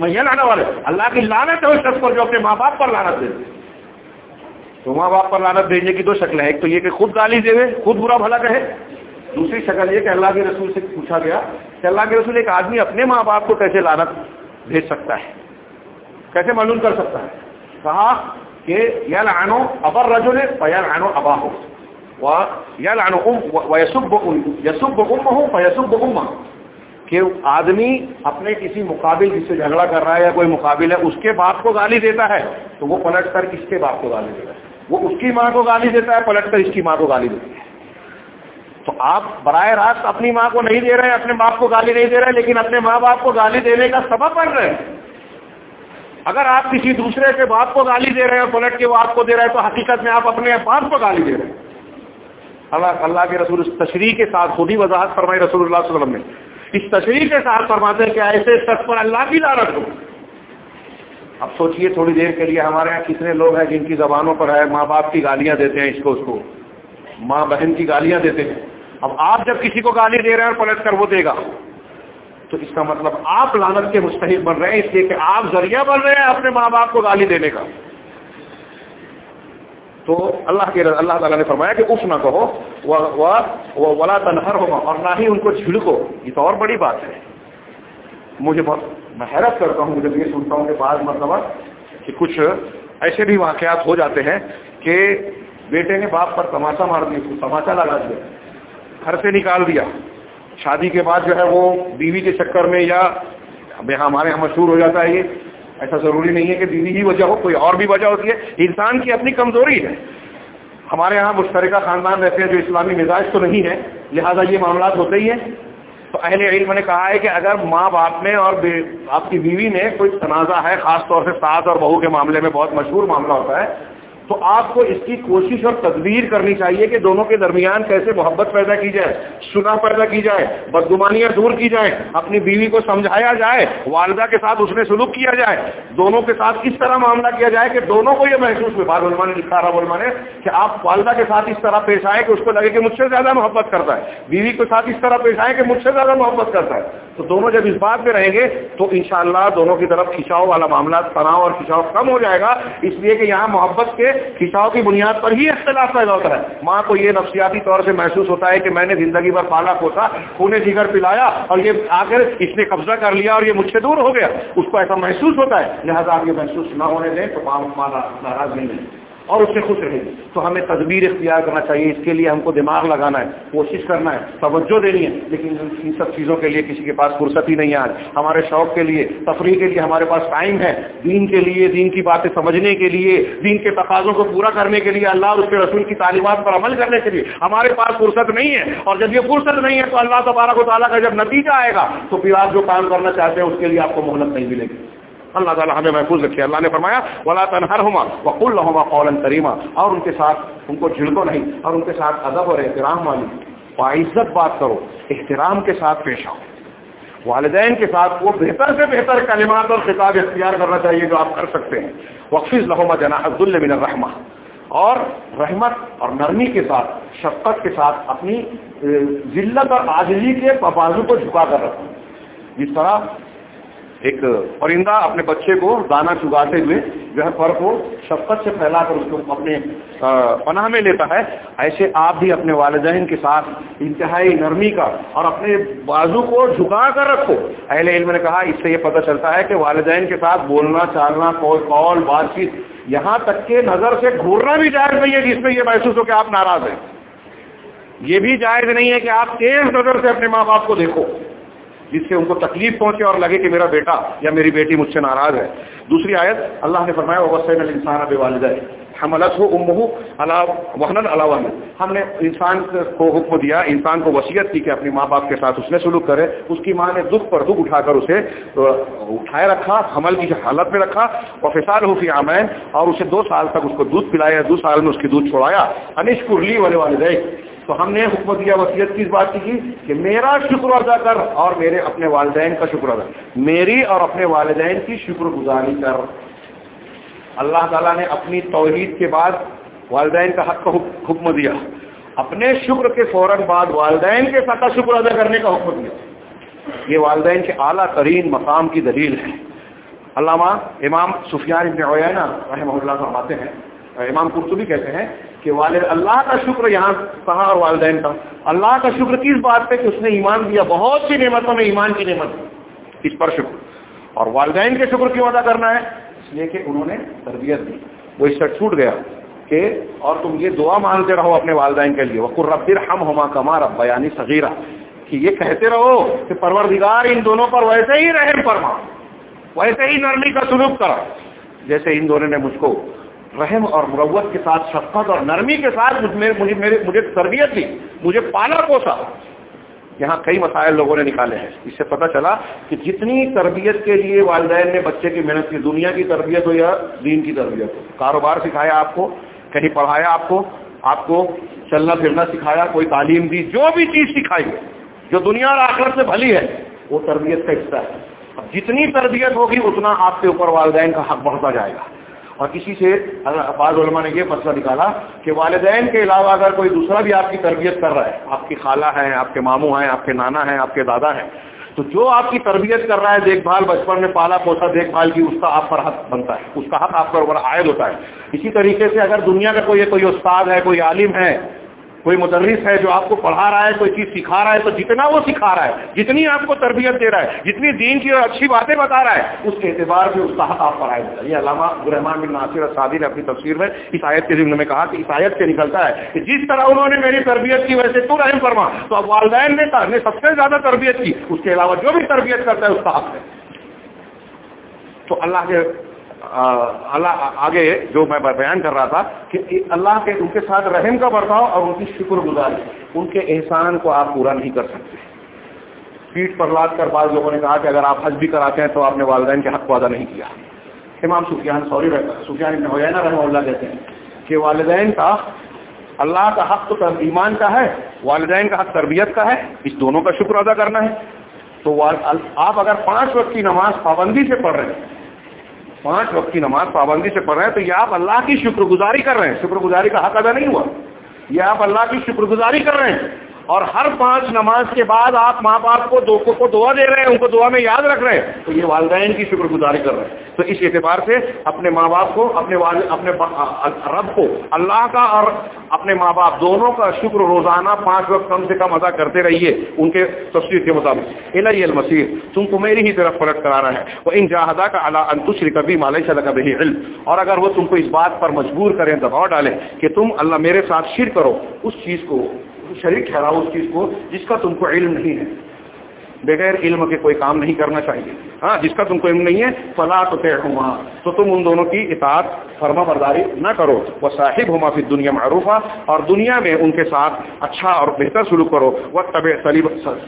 میں یل آنا والد اللہ کی لانت ہے اس شخص پر جو اپنے ماں باپ پر لانت دے۔ تو ماں باپ پر لانت بھیجنے کی دو شکلیں ایک تو یہ کہ خود گالی دے خود برا بھلا کہے۔ دوسری شکل یہ کہ اللہ کے رسول سے پوچھا گیا کہ اللہ کے رسول ایک آدمی اپنے ماں باپ کو کیسے لانت بھیج سکتا ہے؟ کیسے معلوم کر سکتا ہے؟ کہا کہ یل آنو ابر رجو نے یل آنو ابا ہو یل آنو یسب یسب ام ہو یسب ام۔ کہ آدمی اپنے کسی مقابل جس سے جھگڑا کر رہا ہے یا کوئی مقابل ہے، اس کے باپ کو گالی دیتا ہے، تو وہ پلٹ کر کس کے باپ کو گالی دیتا ہے؟ وہ اس کی ماں کو گالی دیتا ہے، پلٹ کر اس کی ماں کو گالی دیتی ہے۔ تو آپ براہ راست اپنی ماں کو نہیں دے رہے ہیں اپنے باپ کو گالی نہیں دے رہے، لیکن اپنے ماں باپ کو گالی دینے کا سبب بن رہے ہیں۔ اگر آپ کسی دوسرے کے باپ کو گالی دے رہے ہیں پلٹ کے وہ آپ کو دے رہے ہیں تو حقیقت میں آپ اپنے باپ کو گالی دے رہے ہیں۔ اللہ اللہ کے رسول اس تشریح کے ساتھ خود ہی وضاحت فرمائی رسول اللہ علیہ وسلم نے۔ اس تشریح کے ساتھ فرماتے ہیں کہ ایسے شخص پر اللہ کی لانت ہو۔ اب سوچئے تھوڑی دیر کے لیے ہمارے یہاں کتنے لوگ ہیں جن کی زبانوں پر ہے، ماں باپ کی گالیاں دیتے ہیں اس کو اس کو۔ ماں بہن کی گالیاں دیتے ہیں۔ اب آپ جب کسی کو گالی دے رہے ہیں اور پلٹ کر وہ دے گا۔ تو اس کا مطلب آپ لانت کے مستحق بن رہے ہیں، اس لیے کہ آپ ذریعہ بن رہے ہیں اپنے ماں باپ کو گالی دینے کا۔ تو اللہ کے اللہ تعالیٰ نے فرمایا کہ اف نہ کہو وہ ولا تنہر ہوگا اور نہ ہی ان کو جھڑکو یہ تو اور بڑی بات ہے۔ مجھے بہت میں حیرت کرتا ہوں، جب یہ سنتا ہوں کہ بعض مرتبہ کہ کچھ ایسے بھی واقعات ہو جاتے ہیں کہ بیٹے نے باپ پر تماشا مار دیا تماشا لگا دیا، گھر سے نکال دیا۔ شادی کے بعد جو ہے وہ بیوی کے چکر میں یا ہمارے یہاں مشہور ہو جاتا ہے یہ۔ ایسا ضروری نہیں ہے کہ بیوی ہی وجہ ہو، کوئی اور بھی وجہ ہوتی ہے۔ انسان کی اپنی کمزوری ہے۔ ہمارے یہاں مشترکہ خاندان رہتے ہیں جو اسلامی مزاج تو نہیں ہے، لہذا یہ معاملات ہوتے ہی ہیں۔ تو اہل علم نے کہا ہے کہ اگر ماں باپ میں اور آپ کی بیوی میں کوئی تنازع ہے، خاص طور سے ساس اور بہو کے معاملے میں بہت مشہور معاملہ ہوتا ہے تو آپ کو اس کی کوشش اور تدبیر کرنی چاہیے کہ دونوں کے درمیان کیسے محبت پیدا کی جائے، سنا پیدا کی جائے، بدگمانیاں دور کی جائیں، اپنی بیوی کو سمجھایا جائے، والدہ کے ساتھ اس نے سلوک کیا جائے، دونوں کے ساتھ اس طرح معاملہ کیا جائے کہ دونوں کو یہ محسوس ہوئے۔ بار علما نے لکھا رہا علما نے، کہ آپ والدہ کے ساتھ اس طرح پیش آئے کہ اس کو لگے کہ مجھ سے زیادہ محبت کرتا ہے۔ بیوی کے ساتھ اس طرح پیش آئے کہ مجھ سے زیادہ محبت کرتا ہے۔ تو دونوں جب اس بات میں رہیں گے تو انشاءاللہ دونوں کی طرف کھچاؤ والا معاملہ، تناؤ اور کھچاؤ کم ہو جائے گا۔ اس لیے کہ یہاں محبت کے کھچاؤ کی بنیاد پر ہی اختلاف پیدا ہوتا ہے۔ ماں کو یہ نفسیاتی طور سے محسوس ہوتا ہے کہ میں نے زندگی بھر پالا پوسا خونے جگر پلایا اور یہ آ کر اس نے قبضہ کر لیا اور یہ مجھ سے دور ہو گیا۔ اس کو ایسا محسوس ہوتا ہے، لہٰذا آپ یہ محسوس نہ ہونے دیں تو ماں ناراض نہیں ہے اور اس سے خوش رہے۔ گی تو ہمیں تدبیر اختیار کرنا چاہیے، اس کے لیے ہم کو دماغ لگانا ہے، کوشش کرنا ہے، توجہ دینی ہے۔ لیکن ان سب چیزوں کے لیے کسی کے پاس فرصت ہی نہیں ہے آج۔ ہمارے شوق کے لیے، تفریح کے لیے ہمارے پاس ٹائم ہے۔ دین کے لیے، دین کی باتیں سمجھنے کے لیے، دین کے تقاضوں کو پورا کرنے کے لیے اللہ اور اس کے رسول کی تعلیمات پر عمل کرنے کے لیے ہمارے پاس فرصت نہیں ہے۔ اور جب یہ فرصت نہیں ہے تو اللہ تبارک و تعالیٰ کا جب نتیجہ آئے گا، تو پھر آپ جو کام کرنا چاہتے ہیں، اس کے لیے آپ کو محنت نہیں ملے گی۔ اللہ تعالیٰ ہمیں محفوظ رکھے۔ اللہ نے فرمایا، ولا تنہر ہوما وقل رہا قول کریما اور ان کے ساتھ ان کو جھڑکو نہیں، اور ان کے ساتھ ادب اور احترام والی باعزت بات کرو۔ احترام کے ساتھ پیش آؤ۔ والدین کے ساتھ وہ بہتر سے بہتر کلمات اور خطاب اختیار کرنا چاہیے جو آپ کر سکتے ہیں۔ وقفظ لہما جنا عبد المن الرحمہ اور رحمت اور نرمی کے ساتھ، شفقت کے ساتھ اپنی ذلت اور آجلی کے بازو کو جھکا کر رکھو۔ جس طرح ایک پرندہ اپنے بچے کو دانا چگاتے ہوئے جو ہے پر کو شفقت سے پھیلا کر اس کو اپنے پناہ میں لیتا ہے۔ ایسے آپ بھی اپنے والدین کے ساتھ انتہائی نرمی کا اور اپنے بازو کو جھکا کر رکھو۔ اہل علم نے کہا، اس سے یہ پتہ چلتا ہے کہ والدین کے ساتھ بولنا، چالنا کوئی کال بات چیت، یہاں تک کہ نظر سے گھورنا بھی جائز نہیں ہے، جس میں یہ محسوس ہو کہ آپ ناراض ہیں۔ یہ بھی جائز نہیں ہے کہ آپ تیز نظر سے اپنے ماں باپ کو دیکھو۔ جس سے ان کو تکلیف پہنچے اور لگے کہ میرا بیٹا یا میری بیٹی مجھ سے ناراض ہے۔ دوسری آیت، اللہ نے فرمایا وسین السان اب والدہ ہم الگ ہو ام ہو وحن علاوہ ہم نے انسان کو حکم دیا، انسان کو وصیت کی کہ اپنی ماں باپ کے ساتھ اس نے سلوک کرے۔ اس کی ماں نے دکھ پر دکھ اٹھا کر اسے اٹھائے رکھا، حمل کی حالت میں رکھا۔ اور فسال ہو فی آمین اور اسے دو سال تک اس کو دودھ پلایا، دو سال میں اس کی دودھ چھوڑایا۔ انش کرلی والے والدے تو ہم نے حکم دیا، وصیت کی بات کی کہ میرا شکر ادا کر اور میرے اپنے والدین کا شکر ادا میری اور اپنے والدین کی شکر گزاری کر۔ اللہ تعالیٰ نے اپنی توحید کے بعد والدین کا حق کا حکم دیا۔ اپنے شکر کے فوراً بعد والدین کے ساتھ شکر ادا کرنے کا حکم دیا۔ یہ والدین کے اعلیٰ ترین مقام کی دلیل ہے۔ علامہ امام سفیان ابن عیینہ رحمہ اللہ فرماتے ہیں امام قرطبی کہتے ہیں کہ والد، اللہ کا شکر یہاں کہاں اور والدین کا۔ اللہ کا شکر کس بات پہ کہ اس نے ایمان دیا؟ بہت سی نعمتوں میں ایمان کی نعمت۔ اس پر شکر۔ اور والدین کے شکر کیوں ادا کرنا ہے؟ اس لیے کہ انہوں نے تربیت دی۔ وہ اس سے چھوٹ گیا کہ اور تم یہ دعا مانگتے رہو اپنے والدین کے لیے۔ وہ ربر ہم ہما کما رب بیانی صغیرہ کہ یہ کہتے رہو کہ پروردگار ان دونوں پر ویسے ہی رحم فرما۔ ویسے ہی نرمی کا سلوک کرا۔ جیسے ان دونوں نے مجھ کو رحم اور مروت کے ساتھ، شفقت اور نرمی کے ساتھ مجھے مجھے تربیت دی، مجھے پالا پوسا۔ یہاں کئی مسائل لوگوں نے نکالے ہیں۔ اس سے پتہ چلا کہ جتنی تربیت کے لیے والدین نے بچے کی محنت کی، دنیا کی تربیت ہو یا دین کی تربیت ہو۔ کاروبار سکھایا آپ کو، کہیں پڑھایا آپ کو آپ کو چلنا پھرنا سکھایا، کوئی تعلیم دی، جو بھی چیز سکھائی ہے، جو دنیا اور آخرت سے بھلی ہے، وہ تربیت کا حصہ ہے۔ اب جتنی تربیت ہوگی، اتنا آپ کے اوپر والدین کا حق بڑھتا جائے گا۔ اور کسی سے بعض علماء نے یہ مسئلہ نکالا کہ والدین کے علاوہ اگر کوئی دوسرا بھی آپ کی تربیت کر رہا ہے، آپ کی خالہ ہیں، آپ کے ماموں ہیں، آپ کے نانا ہیں، آپ کے دادا ہیں، تو جو آپ کی تربیت کر رہا ہے، دیکھ بھال، بچپن میں پالا پوسا، دیکھ بھال کی، اس کا آپ پر حق بنتا ہے، اس کا حق آپ پر عائد ہوتا ہے۔ اسی طریقے سے اگر دنیا کا کوئی کوئی استاد ہے، کوئی عالم ہے کوئی مدرس ہے جو آپ کو پڑھا رہا ہے، کوئی چیز سکھا رہا ہے، تو جتنا وہ سکھا رہا ہے، جتنی آپ کو تربیت دے رہا ہے، جتنی دین کی اور اچھی باتیں بتا رہا ہے، اس کے اعتبار سے اس آپ پڑھائے جاتا ہے یہ علامہ برحمان بن ناصر سعدی نے اپنی تفسیر میں اس آیت کے ذمن میں کہا کہ اس آیت سے نکلتا ہے کہ جس طرح انہوں نے میری تربیت کی ویسے تو رحم فرما، تو اب والدین نے نے سب سے زیادہ تربیت کی۔ اس کے علاوہ جو بھی تربیت کرتا ہے اس کا ہے۔ تو اللہ کے اللہ، آگے جو میں بیان کر رہا تھا کہ اللہ کے، ان کے ساتھ رحم کا برتاؤ اور ان کی شکر گزاری، ان کے احسان کو آپ پورا نہیں کر سکتے۔ پیٹ پر لاد کر بعض لوگوں نے کہا کہ اگر آپ حج بھی کراتے ہیں تو آپ نے والدین کے حق کو ادا نہیں کیا۔ امام سفیان سوری سفیان ہو جائے نا اللہ کہتے ہیں کہ والدین کا اللہ کا حق تو ایمان کا ہے، والدین کا حق تربیت کا ہے، اس دونوں کا شکر ادا کرنا ہے۔ تو آپ اگر پانچ وقت کی نماز پابندی سے پڑھ رہے ہیں پانچ وقت کی نماز پابندی سے پڑھ رہے ہیں، تو یہ آپ اللہ کی شکر گزاری کر رہے ہیں۔ شکر گزاری کا حق ادا نہیں ہوا۔ یہ آپ اللہ کی شکر گزاری کر رہے ہیں۔ اور ہر پانچ نماز کے بعد آپ ماں باپ کو دو کو دعا دے رہے ہیں، ان کو دعا میں یاد رکھ رہے ہیں، تو یہ والدین کی شکر گزاری کر رہے ہیں۔ تو اس اعتبار سے اپنے ماں باپ کو، اپنے اپنے رب کو، اللہ کا اور اپنے ماں باپ دونوں کا شکر روزانہ پانچ وقت کم سے کم ادا کرتے رہیے، ان کے تفصیل کے مطابق۔ الہی المسیر تم کو میری ہی طرف پلٹ کرانا ہے۔ وہ ان جہادا کا اللہ انتشری کبھی مالیہ سے لگا بہی علم۔ اور اگر وہ تم کو اس بات پر مجبور کریں، دباؤ ڈالیں کہ تم اللہ میرے ساتھ شیر کرو، اس چیز کو شریک ٹھہراؤ اس چیز کو جس کا تم کو علم نہیں ہے۔ بغیر علم کے کوئی کام نہیں کرنا چاہیے۔ ہاں جس کا تم کو علم نہیں ہے فلاں تو طے ہوں تو تم ان دونوں کی اطاعت، فرما برداری نہ کرو۔ وہ صاحب ہو پھر دنیا معروفہ اور دنیا میں ان کے ساتھ اچھا اور بہتر سلوک کرو۔ وہ طب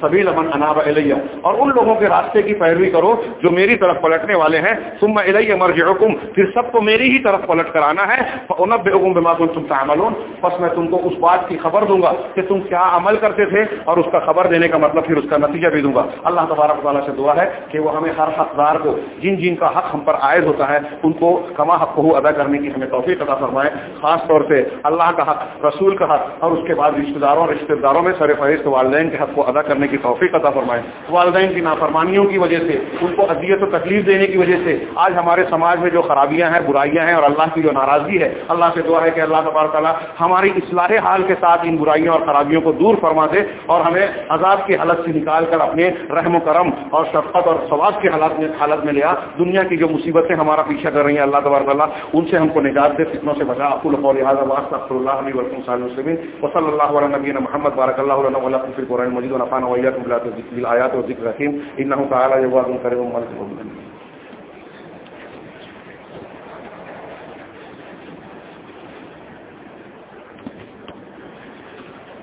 سبیل امن اناب علیہ اور ان لوگوں کے راستے کی پیروی کرو جو میری طرف پلٹنے والے ہیں۔ تم میں علیہ مرج حکم پھر سب کو میری ہی طرف پلٹ کر آنا ہے۔ انب حکم بما تم تعمل بس میں تم کو اس بات کی خبر دوں گا کہ تم کیا عمل کرتے تھے اور اس کا خبر دینے کا مطلب پھر اس کا نتیجہ بھی دوں گا۔ اللہ تبارک تعالیٰ سے دعا ہے کہ وہ ہمیں ہر حقدار کو جن جن کا حق ہم پر عائد ہوتا ہے، ان کو کما حق کو ادا کرنے کی ہمیں توفیق ادا فرمائے۔ خاص طور سے اللہ کا حق، رسول کا حق اور اس کے بعد رشتے داروں رشتے داروں میں سر فہرست والدین کے حق کو ادا کرنے کی توفیق ادا فرمائے۔ والدین کی نافرمانیوں کی وجہ سے، ان کو اذیت و تکلیف دینے کی وجہ سے آج ہمارے سماج میں جو خرابیاں ہیں، برائیاں ہیں اور اللہ کی جو ناراضگی ہے، اللہ سے دعا ہے کہ اللہ تبارک تعالیٰ ہماری اصلاح حال کے ساتھ ان برائیوں اور خرابیوں کو دور فرما دے اور ہمیں عذاب کی حالت سے نکال کر اپنے رحم و کرم اور شفقت اور ثواب کی حالات میں حالت میں لیا۔ دنیا کی جو مصیبتیں ہمارا پیچھا کر رہی ہیں، اللہ تبارک اللہ ان سے ہم کو نجات دے، فتنوں سے بچا۔ اقول قول هذا واستغفر الله لي ولكم سائر المسلمين وصلى الله على نبينا محمد بارك الله لنا ولكم في القران المجيد ونفعنا واياكم بالايات والذكر الحكيم انه تعالى جواد كريم مالك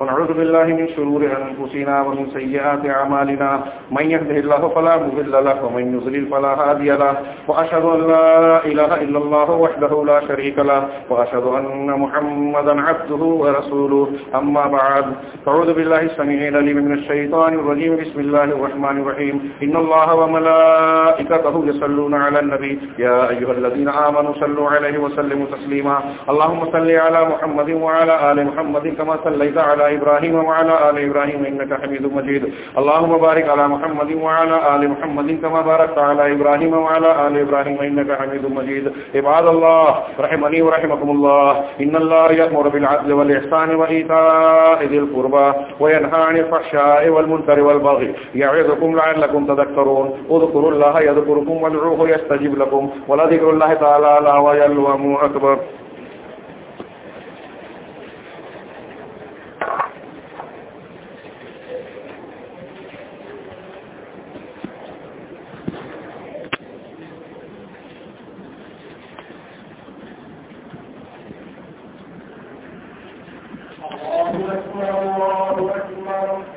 ونعوذ بالله من شرور أنفسنا ومن سيئات أعمالنا. من يهده الله فلا مضل له، ومن يضلل فلا هادي له. وأشهد أن لا إله إلا الله وحده لا شريك له، وأشهد أن محمدا عبده ورسوله. أما بعد فأعوذ بالله السميع العليم من الشيطان الرجيم. بسم الله الرحمن الرحيم. إن الله وملائكته يصلون على النبي. يا أيها الذين آمنوا صلوا عليه وسلم وسلم تسليما. اللهم صل على محمد وعلى آل محمد كما صليت على إبراهيم وعلى آل إبراهيم إنك حميد مجيد. اللهم بارك على محمد وعلى آل محمد كما باركت على إبراهيم وعلى آل إبراهيم إنك حميد مجيد. عباد الله، رحمني ورحمكم الله. إن الله يأمر بالعدل والإحسان وإيتاء ذي القربى وينهى عن الفحشاء والمنكر والبغي. يعظكم لعلكم تذكرون. اذكروا الله يذكركم وادعوه يستجب لكم. ولذكر الله تعالى لا ويل ومو أكبر. الله أكبر الله أكبر